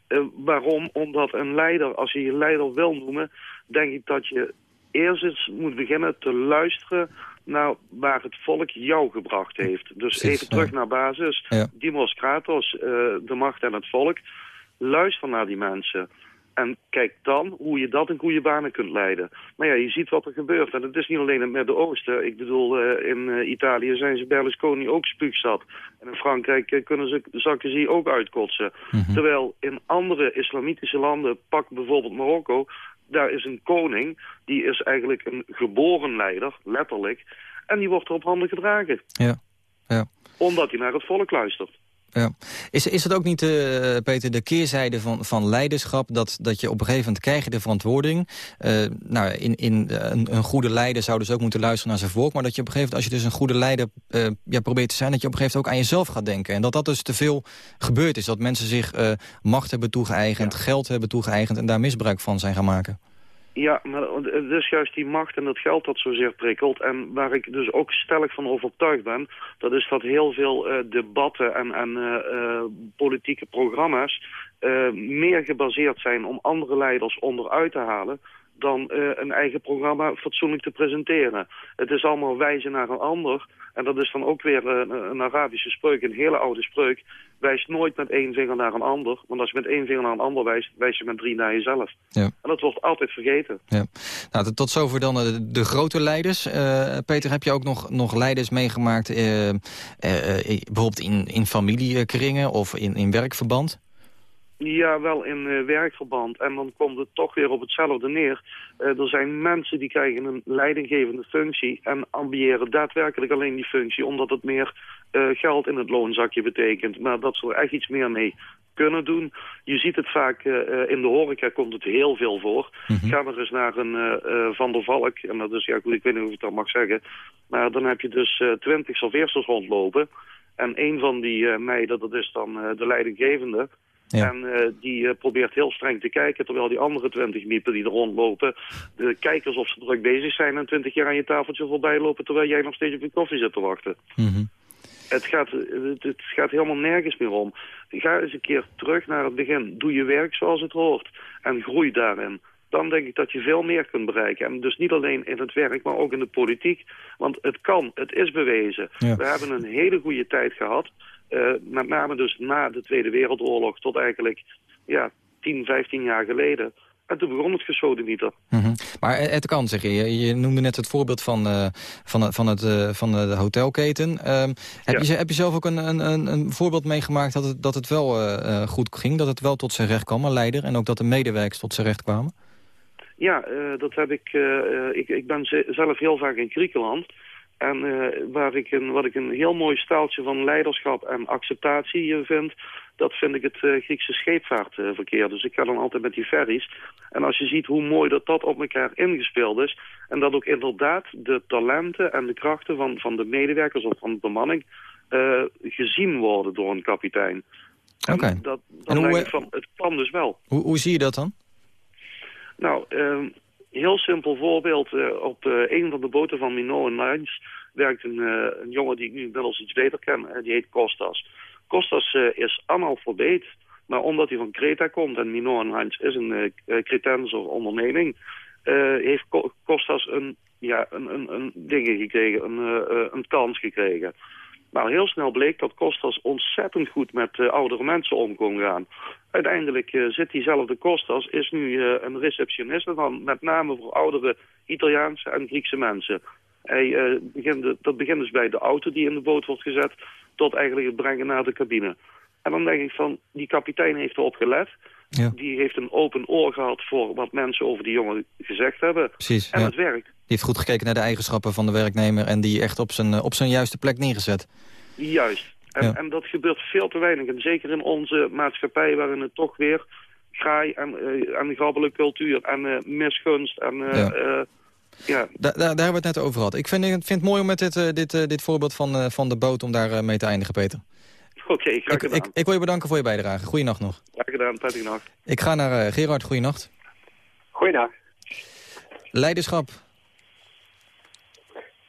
Uh, waarom? Omdat een leider, als je je leider wil noemen... denk ik dat je eerst eens moet beginnen te luisteren naar waar het volk jou gebracht heeft. Dus even terug naar basis. Ja. Dimos Kratos, uh, de macht en het volk. Luister naar die mensen. En kijk dan hoe je dat in goede banen kunt leiden. Maar ja, je ziet wat er gebeurt. En het is niet alleen in het Midden-Oosten. Ik bedoel, uh, in uh, Italië zijn ze Berlusconi ook spuugzat. En in Frankrijk uh, kunnen ze Sarkozy ook uitkotsen. Mm Terwijl in andere islamitische landen, pak bijvoorbeeld Marokko... daar is een koning, die is eigenlijk een geboren leider, letterlijk. En die wordt er op handen gedragen. Ja. Ja. Omdat hij naar het volk luistert. Ja. Is, is het ook niet, uh, Peter, de keerzijde van, van leiderschap... Dat, dat je op een gegeven moment krijg je de verantwoording... Uh, nou, in, in, een, een, goede leider zou dus ook moeten luisteren naar zijn volk... maar dat je op een gegeven moment, als je dus een goede leider uh, ja, probeert te zijn... dat je op een gegeven moment ook aan jezelf gaat denken. En dat dat dus te veel gebeurd is. Dat mensen zich macht hebben toegeëigend, geld hebben toegeëigend... en daar misbruik van zijn gaan maken. Ja, maar het is juist die macht en dat geld dat zozeer prikkelt. En waar ik dus ook stellig van overtuigd ben... dat is dat heel veel uh, debatten en, en uh, uh, politieke programma's... meer gebaseerd zijn om andere leiders onderuit te halen dan uh, een eigen programma fatsoenlijk te presenteren. Het is allemaal wijzen naar een ander. En dat is dan ook weer een, een Arabische spreuk, een hele oude spreuk. Wijs nooit met één vinger naar een ander. Want als je met één vinger naar een ander wijst, wijs je met drie naar jezelf. Ja. En dat wordt altijd vergeten. Ja. Nou, tot zover dan de, de grote leiders. Uh, Peter, heb je ook nog, nog leiders meegemaakt... Uh, bijvoorbeeld in, in familiekringen of in, in werkverband? Ja, wel in uh, werkverband. En dan komt het toch weer op hetzelfde neer. Uh, er zijn mensen die krijgen een leidinggevende functie... en ambiëren daadwerkelijk alleen die functie... omdat het meer uh, geld in het loonzakje betekent. Maar dat ze er echt iets meer mee kunnen doen. Je ziet het vaak, in de horeca komt het heel veel voor. Mm -hmm. Ga maar eens naar een Van der Valk. En dat is, ja goed, ik weet niet of ik dat mag zeggen. Maar dan heb je dus twintig serveersters rondlopen. En een van die meiden, dat is dan de leidinggevende... Ja. En uh, die uh, probeert heel streng te kijken, terwijl die andere twintig miepen die er rondlopen, de kijkers of ze druk bezig zijn en twintig jaar aan je tafeltje voorbij lopen, terwijl jij nog steeds op je koffie zit te wachten. Mm -hmm. het, gaat, het, het, gaat helemaal nergens meer om. Ga eens een keer terug naar het begin. Doe je werk zoals het hoort en groei daarin. Dan denk ik dat je veel meer kunt bereiken. En dus niet alleen in het werk, maar ook in de politiek. Want het kan, het is bewezen. Ja. We hebben een hele goede tijd gehad. Uh, met name dus na de Tweede Wereldoorlog tot eigenlijk ja, 10, 15 jaar geleden. En toen begon het gesodemieter. Mm -hmm. Maar het kan, zeg je. Je noemde net het voorbeeld van, uh, van, van, het, uh, van de hotelketen. Uh, heb, ja. je, heb je zelf ook een, een, een voorbeeld meegemaakt dat het, dat het wel goed ging? Dat het wel tot zijn recht kwam, een leider? En ook dat de medewerkers tot zijn recht kwamen? Ja, dat heb ik, ik... Ik ben zelf heel vaak in Griekenland... En uh, waar ik een, wat ik een heel mooi staaltje van leiderschap en acceptatie uh, vind... dat vind ik het uh, Griekse scheepvaartverkeer. dus ik ga dan altijd met die ferries. En als je ziet hoe mooi dat dat op elkaar ingespeeld is... en dat ook inderdaad de talenten en de krachten van, van de medewerkers of van de bemanning... gezien worden door een kapitein. Oké. Okay. Dat, en hoe, van, het kan dus wel. Hoe, hoe zie je dat dan? Nou... Heel simpel voorbeeld. Uh, op uh, een van de boten van Minot Lines werkt een, uh, een, jongen die ik nu inmiddels iets beter ken. die heet Kostas. Kostas is analfabeet. Maar omdat hij van Creta komt en Minot Lines is een Cretense onderneming... heeft Kostas een, ja, een, een, een dingen gekregen, een, een kans gekregen. Nou, heel snel bleek dat Kostas ontzettend goed met uh, oudere mensen om kon gaan. Uiteindelijk uh, zit diezelfde Kostas, is nu uh, een receptioniste van met name voor oudere Italiaanse en Griekse mensen. Hij, begint, dat begint dus bij de auto die in de boot wordt gezet, tot eigenlijk het brengen naar de cabine. En dan denk ik van, die kapitein heeft erop gelet. Ja. Die heeft een open oor gehad voor wat mensen over die jongen gezegd hebben. Precies, en ja. het werkt. Die heeft goed gekeken naar de eigenschappen van de werknemer... en die echt op zijn, op zijn juiste plek neergezet. Juist. En, ja. en dat gebeurt veel te weinig. En zeker in onze maatschappij waarin het toch weer kraai en, uh, en gabbele cultuur en uh, misgunst. En, ja. ja. Da daar hebben we het net over gehad. Ik vind, ik vind het mooi om met dit, dit, dit voorbeeld van, van de boot om daar mee te eindigen, Peter. Oké, okay. Ik, ik, ik, wil je bedanken voor je bijdrage. Goeienacht nog. Graag gedaan, prettige nacht. Ik ga naar Gerard, goeienacht. Goeiedag. Leiderschap.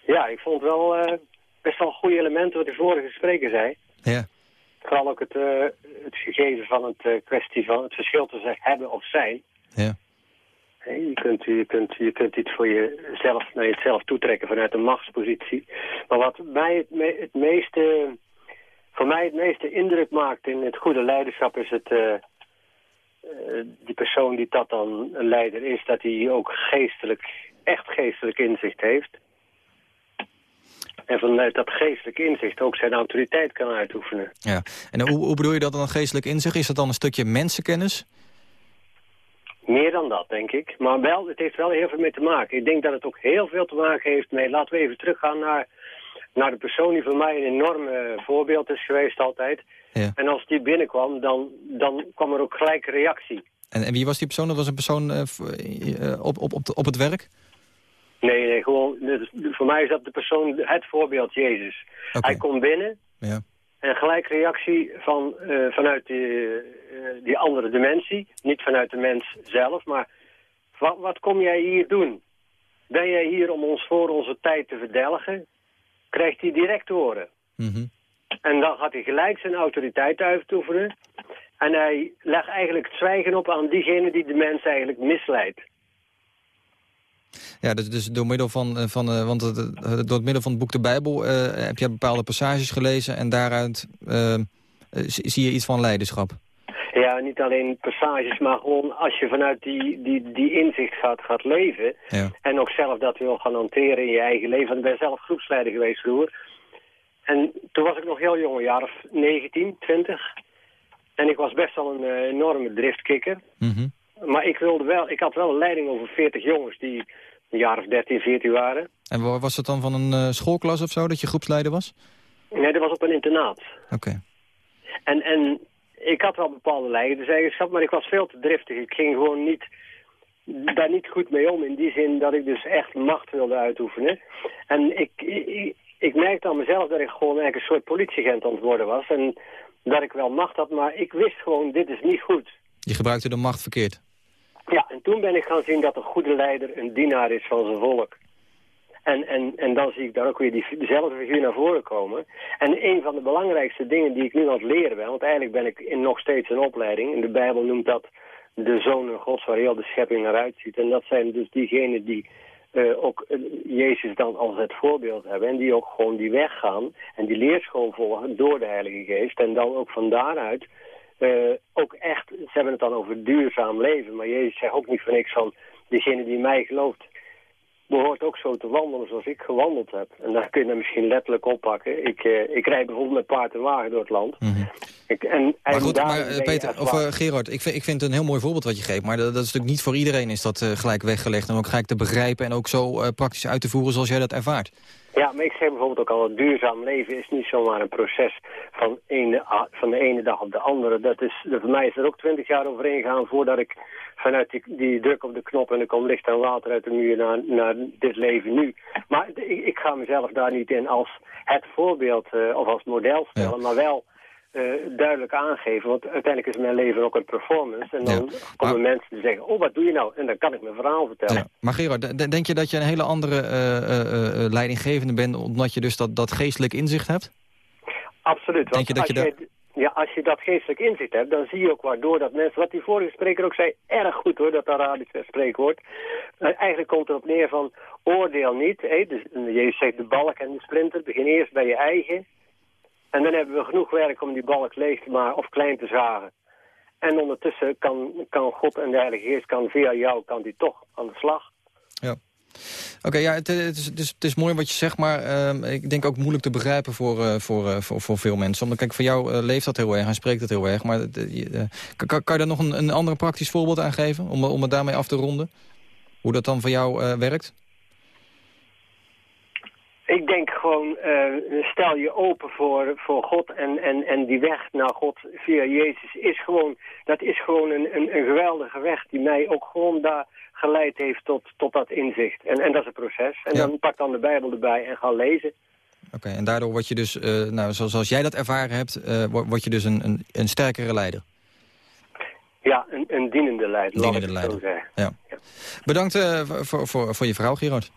Ja, ik vond wel best wel goede elementen wat de vorige spreker zei. Ja. Vooral ook het, uh, het gegeven van het uh, kwestie van het verschil tussen hebben of zijn. Ja. Hey, je, kunt, je, kunt, je kunt iets voor jezelf naar jezelf toetrekken vanuit een machtspositie. Maar wat mij het, me, het meeste, voor mij het meeste indruk maakt in het goede leiderschap is het... Uh, die persoon die dat dan een leider is, dat hij ook geestelijk, echt geestelijk inzicht heeft. En vanuit dat geestelijk inzicht ook zijn autoriteit kan uitoefenen. Ja. En hoe, hoe bedoel je dat dan geestelijk inzicht? Is dat dan een stukje mensenkennis? Meer dan dat, denk ik. Maar wel, het heeft wel heel veel mee te maken. Ik denk dat het ook heel veel te maken heeft met... Laten we even teruggaan naar, naar de persoon die voor mij een enorme voorbeeld is geweest altijd. Ja. En als die binnenkwam, dan, dan kwam er ook gelijk reactie. En, en wie was die persoon? Dat was een persoon uh, op, op, op, op het werk? Nee, nee, gewoon, voor mij is dat de persoon, het voorbeeld Jezus. Okay. Hij komt binnen ja. en gelijk reactie van, uh, vanuit die, uh, die andere dimensie. Niet vanuit de mens zelf, maar wat, wat kom jij hier doen? Ben jij hier om ons voor onze tijd te verdelgen? Krijgt hij direct te horen. Mm -hmm. En dan gaat hij gelijk zijn autoriteit uitoefenen. En hij legt eigenlijk het zwijgen op aan diegene die de mens eigenlijk misleidt. Ja, dus, dus door middel van, van uh, want het, door het middel van het boek de Bijbel uh, heb je bepaalde passages gelezen en daaruit uh, zie je iets van leiderschap. Ja, niet alleen passages, maar gewoon als je vanuit die, die, die inzicht gaat, gaat leven ja. en ook zelf dat wil gaan hanteren in je eigen leven. Ik ben zelf groepsleider geweest vroeger. En toen was ik nog heel jong, een jaar of 19, 20. En ik was best wel een enorme driftkikker. Mm -hmm. Maar ik wilde wel, ik had wel een leiding over 40 jongens die een jaar of 13, 14 waren. En was het dan van een uh, schoolklas of zo, dat je groepsleider was? Nee, dat was op een internaat. Oké. Okay. En, en ik had wel bepaalde leiderseigenschap, maar ik was veel te driftig. Ik ging gewoon niet, daar niet goed mee om, in die zin dat ik dus echt macht wilde uitoefenen. En ik, ik, ik merkte aan mezelf dat ik gewoon eigenlijk een soort politieagent aan het worden was. En dat ik wel macht had, maar ik wist gewoon, dit is niet goed. Je gebruikte de macht verkeerd? Ja, en toen ben ik gaan zien dat een goede leider een dienaar is van zijn volk. En, en, en dan zie ik daar ook weer die, dezelfde figuur naar voren komen. En een van de belangrijkste dingen die ik nu aan het leren ben... want eigenlijk ben ik in nog steeds een opleiding. In de Bijbel noemt dat de zonen gods waar heel de schepping naar uitziet. En dat zijn dus diegenen die uh, ook uh, Jezus dan als het voorbeeld hebben. En die ook gewoon die weg gaan en die leerschool volgen door de Heilige Geest. En dan ook van daaruit... Uh, ook echt, ze hebben het dan over duurzaam leven. Maar Jezus zegt ook niet voor niks van... degene die mij gelooft, behoort ook zo te wandelen zoals ik gewandeld heb. En daar kun je misschien letterlijk oppakken. Ik, uh, ik rijd bijvoorbeeld met paard en wagen door het land. Mm -hmm. ik, en, maar goed, maar, uh, Peter, of uh, Gerard, ik vind, ik vind het een heel mooi voorbeeld wat je geeft. Maar dat, dat is natuurlijk niet voor iedereen is dat gelijk weggelegd. En ook gelijk te begrijpen en ook zo praktisch uit te voeren zoals jij dat ervaart. Ja, maar ik zeg bijvoorbeeld ook al, het duurzaam leven is niet zomaar een proces van, ene, van de ene dag op de andere. Dat is, voor mij is er ook twintig jaar overheen gegaan voordat ik vanuit die, die, druk op de knop en er komt licht en water uit de muur naar, naar dit leven nu. Maar ik, ik ga mezelf daar niet in als het voorbeeld uh, of als model stellen, ja. maar wel uh, duidelijk aangeven. Want uiteindelijk is mijn leven ook een performance. En dan ja, komen maar... mensen die zeggen, oh wat doe je nou? En dan kan ik mijn verhaal vertellen. Ja. Maar Gerard, denk je dat je een hele andere uh, uh, leidinggevende bent... omdat je dus dat, dat geestelijk inzicht hebt? Absoluut. Denk je dat je. Ja, als je dat geestelijk inzicht hebt, dan zie je ook waardoor dat mensen... Wat die vorige spreker ook zei, erg goed hoor, dat Arabische spreekwoord. Uh, eigenlijk komt erop neer van, oordeel niet. Hè? Dus, Jezus zegt de balk en de splinter, begin eerst bij je eigen... En dan hebben we genoeg werk om die balk leeg te maken of klein te zagen. En ondertussen kan, kan God en de Heilige Geest kan via jou kan die toch aan de slag. Ja. Oké, ja, het, is, het, het is mooi wat je zegt, maar uh, ik denk ook moeilijk te begrijpen voor, uh, voor, uh, voor, voor veel mensen. Omdat, kijk, voor jou leeft dat heel erg en spreekt dat heel erg. Maar kan, kan je daar nog een, een ander praktisch voorbeeld aan geven, om, om het daarmee af te ronden? Hoe dat dan voor jou werkt? Ik denk gewoon, uh, stel je open voor, voor God en, en, en die weg naar God via Jezus is gewoon, dat is gewoon een, een, een geweldige weg die mij ook gewoon daar geleid heeft tot, tot dat inzicht. En, en dat is een proces. En dan pak dan de Bijbel erbij en ga lezen. Oké, en daardoor word je dus, uh, nou, zoals, jij dat ervaren hebt, uh, word je dus een, een, een sterkere leider. Ja, een, een dienende leider. Dienende leider. Ja. ja. Bedankt voor, voor, voor je verhaal, Gerard.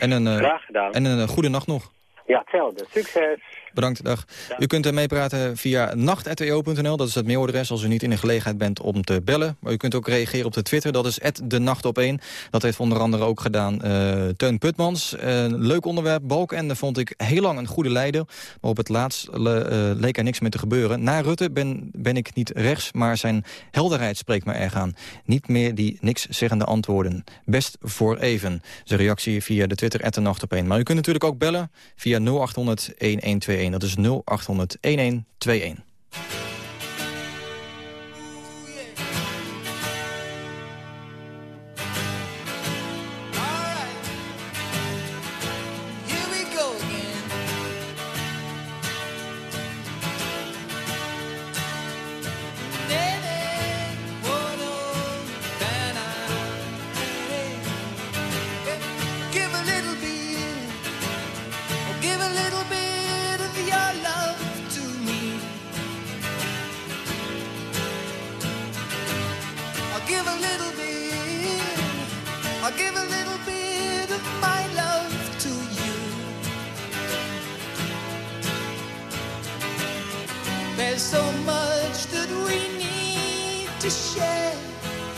En een, Graag gedaan. En een goede nacht nog. Ja, hetzelfde. Succes. Bedankt, dag. U kunt er meepraten via nacht.wo.nl. Dat is het mailadres als u niet in de gelegenheid bent om te bellen. Maar u kunt ook reageren op de Twitter. Dat is de nacht op 1. Dat heeft onder andere ook gedaan uh, Teun Putmans. Uh, leuk onderwerp. Balkenende vond ik heel lang een goede leider. Maar op het laatst leek er niks meer te gebeuren. Na Rutte ben, ben ik niet rechts, maar zijn helderheid spreekt me erg aan. Niet meer die niks zeggende antwoorden. Best voor even. Zijn reactie via de Twitter, de nacht op 1. Maar u kunt natuurlijk ook bellen via 0800 1121. Dat is 0800 1121. so much that we need to share.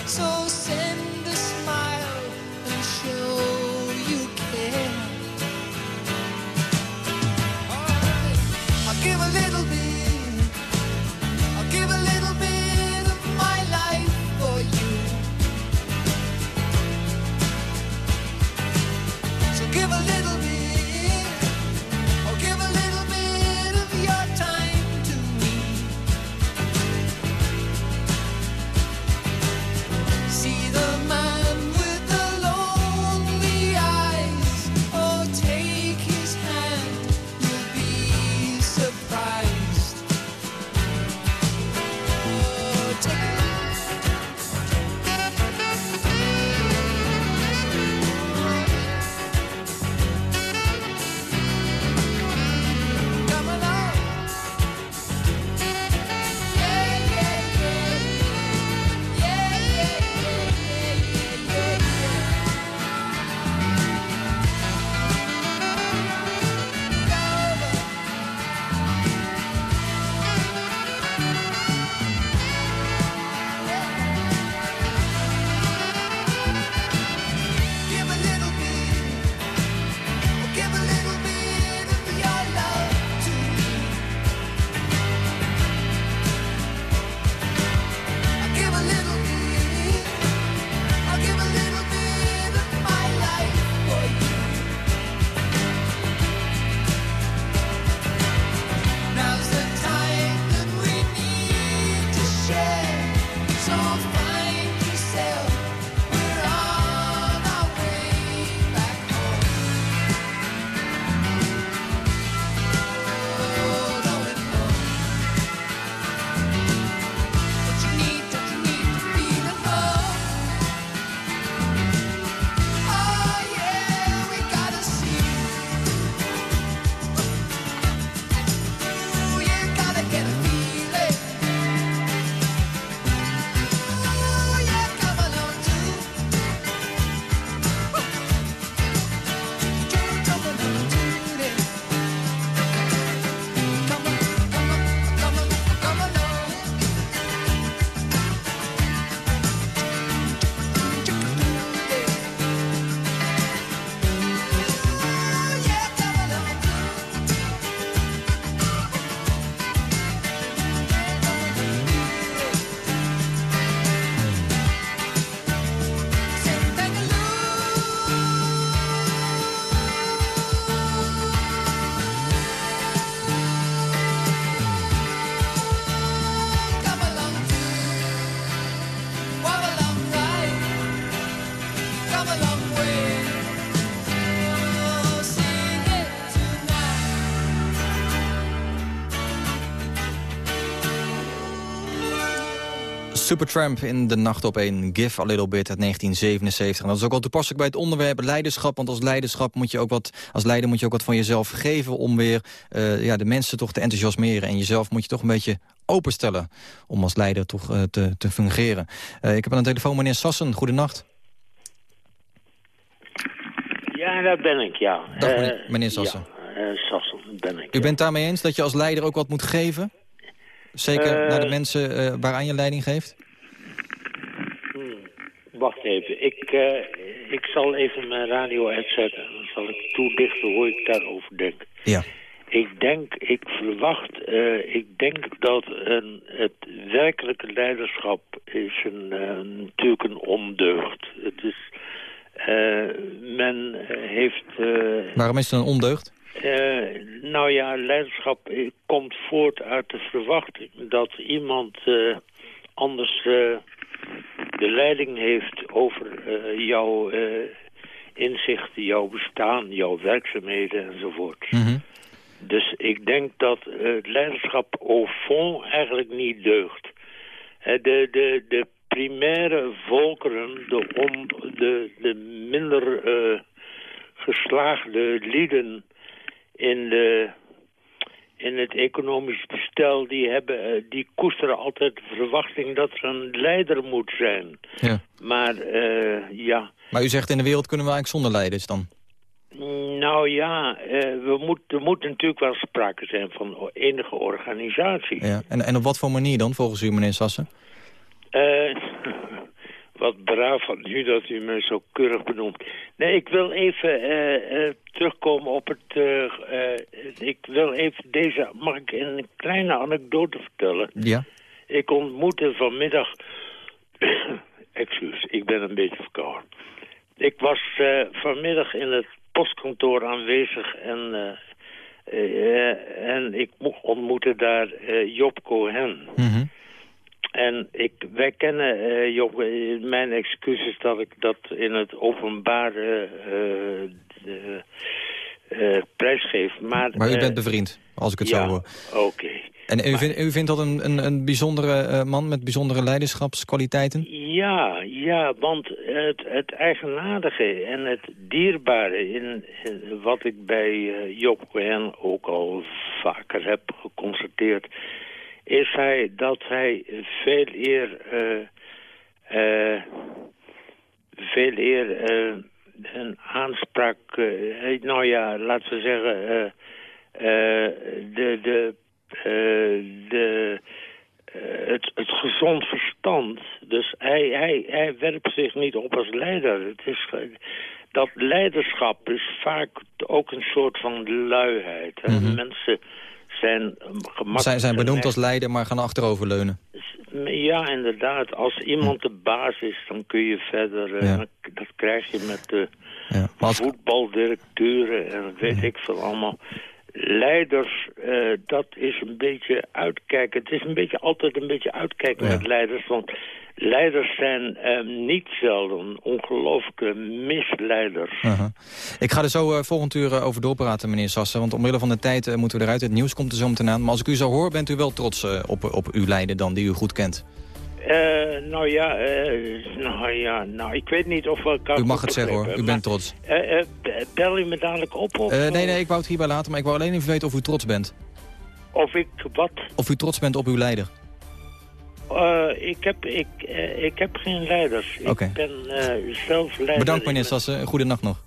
So Supertramp in de nacht op een Give a Little Bit uit 1977. En dat is ook wel toepasselijk bij het onderwerp leiderschap. Want als leiderschap moet je ook wat, als leider moet je ook wat van jezelf geven... om weer uh, ja, de mensen toch te enthousiasmeren. En jezelf moet je toch een beetje openstellen om als leider toch uh, te, te fungeren. Uh, ik heb aan de telefoon meneer Sassen. Goedenacht. Ja, daar ben ik, ja. Dag meneer, meneer Sassen. Ja, Sassen ben ik. U bent daarmee eens dat je als leider ook wat moet geven? Zeker naar de mensen uh, waaraan je leiding geeft? Wacht even. Ik, uh, ik zal even mijn radio uitzetten. Dan zal ik toelichten hoe ik daarover denk. Ja. Ik denk, ik verwacht, uh, ik denk dat een, het werkelijke leiderschap is een, natuurlijk een ondeugd. Het is, men heeft... Waarom is het een ondeugd? Uh, nou ja, leiderschap komt voort uit de verwachting dat iemand uh, anders uh, de leiding heeft over jouw inzichten, jouw bestaan, jouw werkzaamheden enzovoort. Mm -hmm. Dus ik denk dat het leiderschap au fond eigenlijk niet deugt. de, de, de primaire volkeren, de, on, de, de minder geslaagde lieden in, de, in het economisch bestel, die, hebben, die koesteren altijd de verwachting dat er een leider moet zijn. Ja. Maar uh, ja... Maar u zegt in de wereld kunnen we eigenlijk zonder leiders dan? Nou ja, uh, we moet, er moet natuurlijk wel sprake zijn van enige organisatie. Ja. En, en op wat voor manier dan, volgens u, meneer Sassen? Uh, wat braaf van u dat u me zo keurig benoemt. Nee, ik wil even uh, uh, terugkomen op het... Uh, ik wil even deze... Mag ik een kleine anekdote vertellen? Ja. Ik ontmoette vanmiddag... Excuus, ik ben een beetje verkouden. Ik was vanmiddag in het postkantoor aanwezig en... en ik ontmoette daar Job Cohen. Mm en ik, wij kennen, uh, Job, mijn excuses dat ik dat in het openbaar uh, uh, prijsgeef. Maar, maar u bent bevriend, als ik het ja, zo hoor. oké. En u, vindt, u vindt dat een, een, een bijzondere man met bijzondere leiderschapskwaliteiten? Ja, ja, want het, het eigenaardige en het dierbare... In, in wat ik bij Job Cohen ook al vaker heb geconstateerd is hij dat hij veel eer, uh, uh, veel eer uh, een aanspraak, nou ja, laten we zeggen, de, de, de, het, het gezond verstand. Dus hij, hij, hij werpt zich niet op als leider. Het is, dat leiderschap is vaak ook een soort van luiheid. Mm -hmm. Mensen zijn gemakkelijk... Zij zijn benoemd als leider, maar gaan achteroverleunen. Ja, inderdaad. Als iemand de baas is, dan kun je verder... Ja. Dat krijg je met de ja. als... voetbaldirecteuren en weet ik veel allemaal. Leiders, uh, dat is een beetje uitkijken. Het is een beetje, altijd een beetje uitkijken met leiders. Want leiders zijn uh, niet zelden ongelooflijke misleiders. Uh -huh. Ik ga er zo uh, volgend uur over doorpraten, meneer Sassen. Want omwille van de tijd moeten we eruit. Het nieuws komt er zo meteen aan. Maar als ik u zo hoor, bent u wel trots op, op uw leider dan, die u goed kent. Uh, nou ja, uh, nou ja, nou ik weet niet of we elkaar... U mag het zeggen hoor, u bent trots. Uh, bel u me dadelijk op? Of, nee, nee, ik wou het hierbij laten, maar ik wou alleen even weten of u trots bent. Of ik wat? Of u trots bent op uw leider. ik, heb, ik, ik heb geen leiders. Okay. Ik ben zelf leider. Bedankt meneer Sassen, goedenacht nog.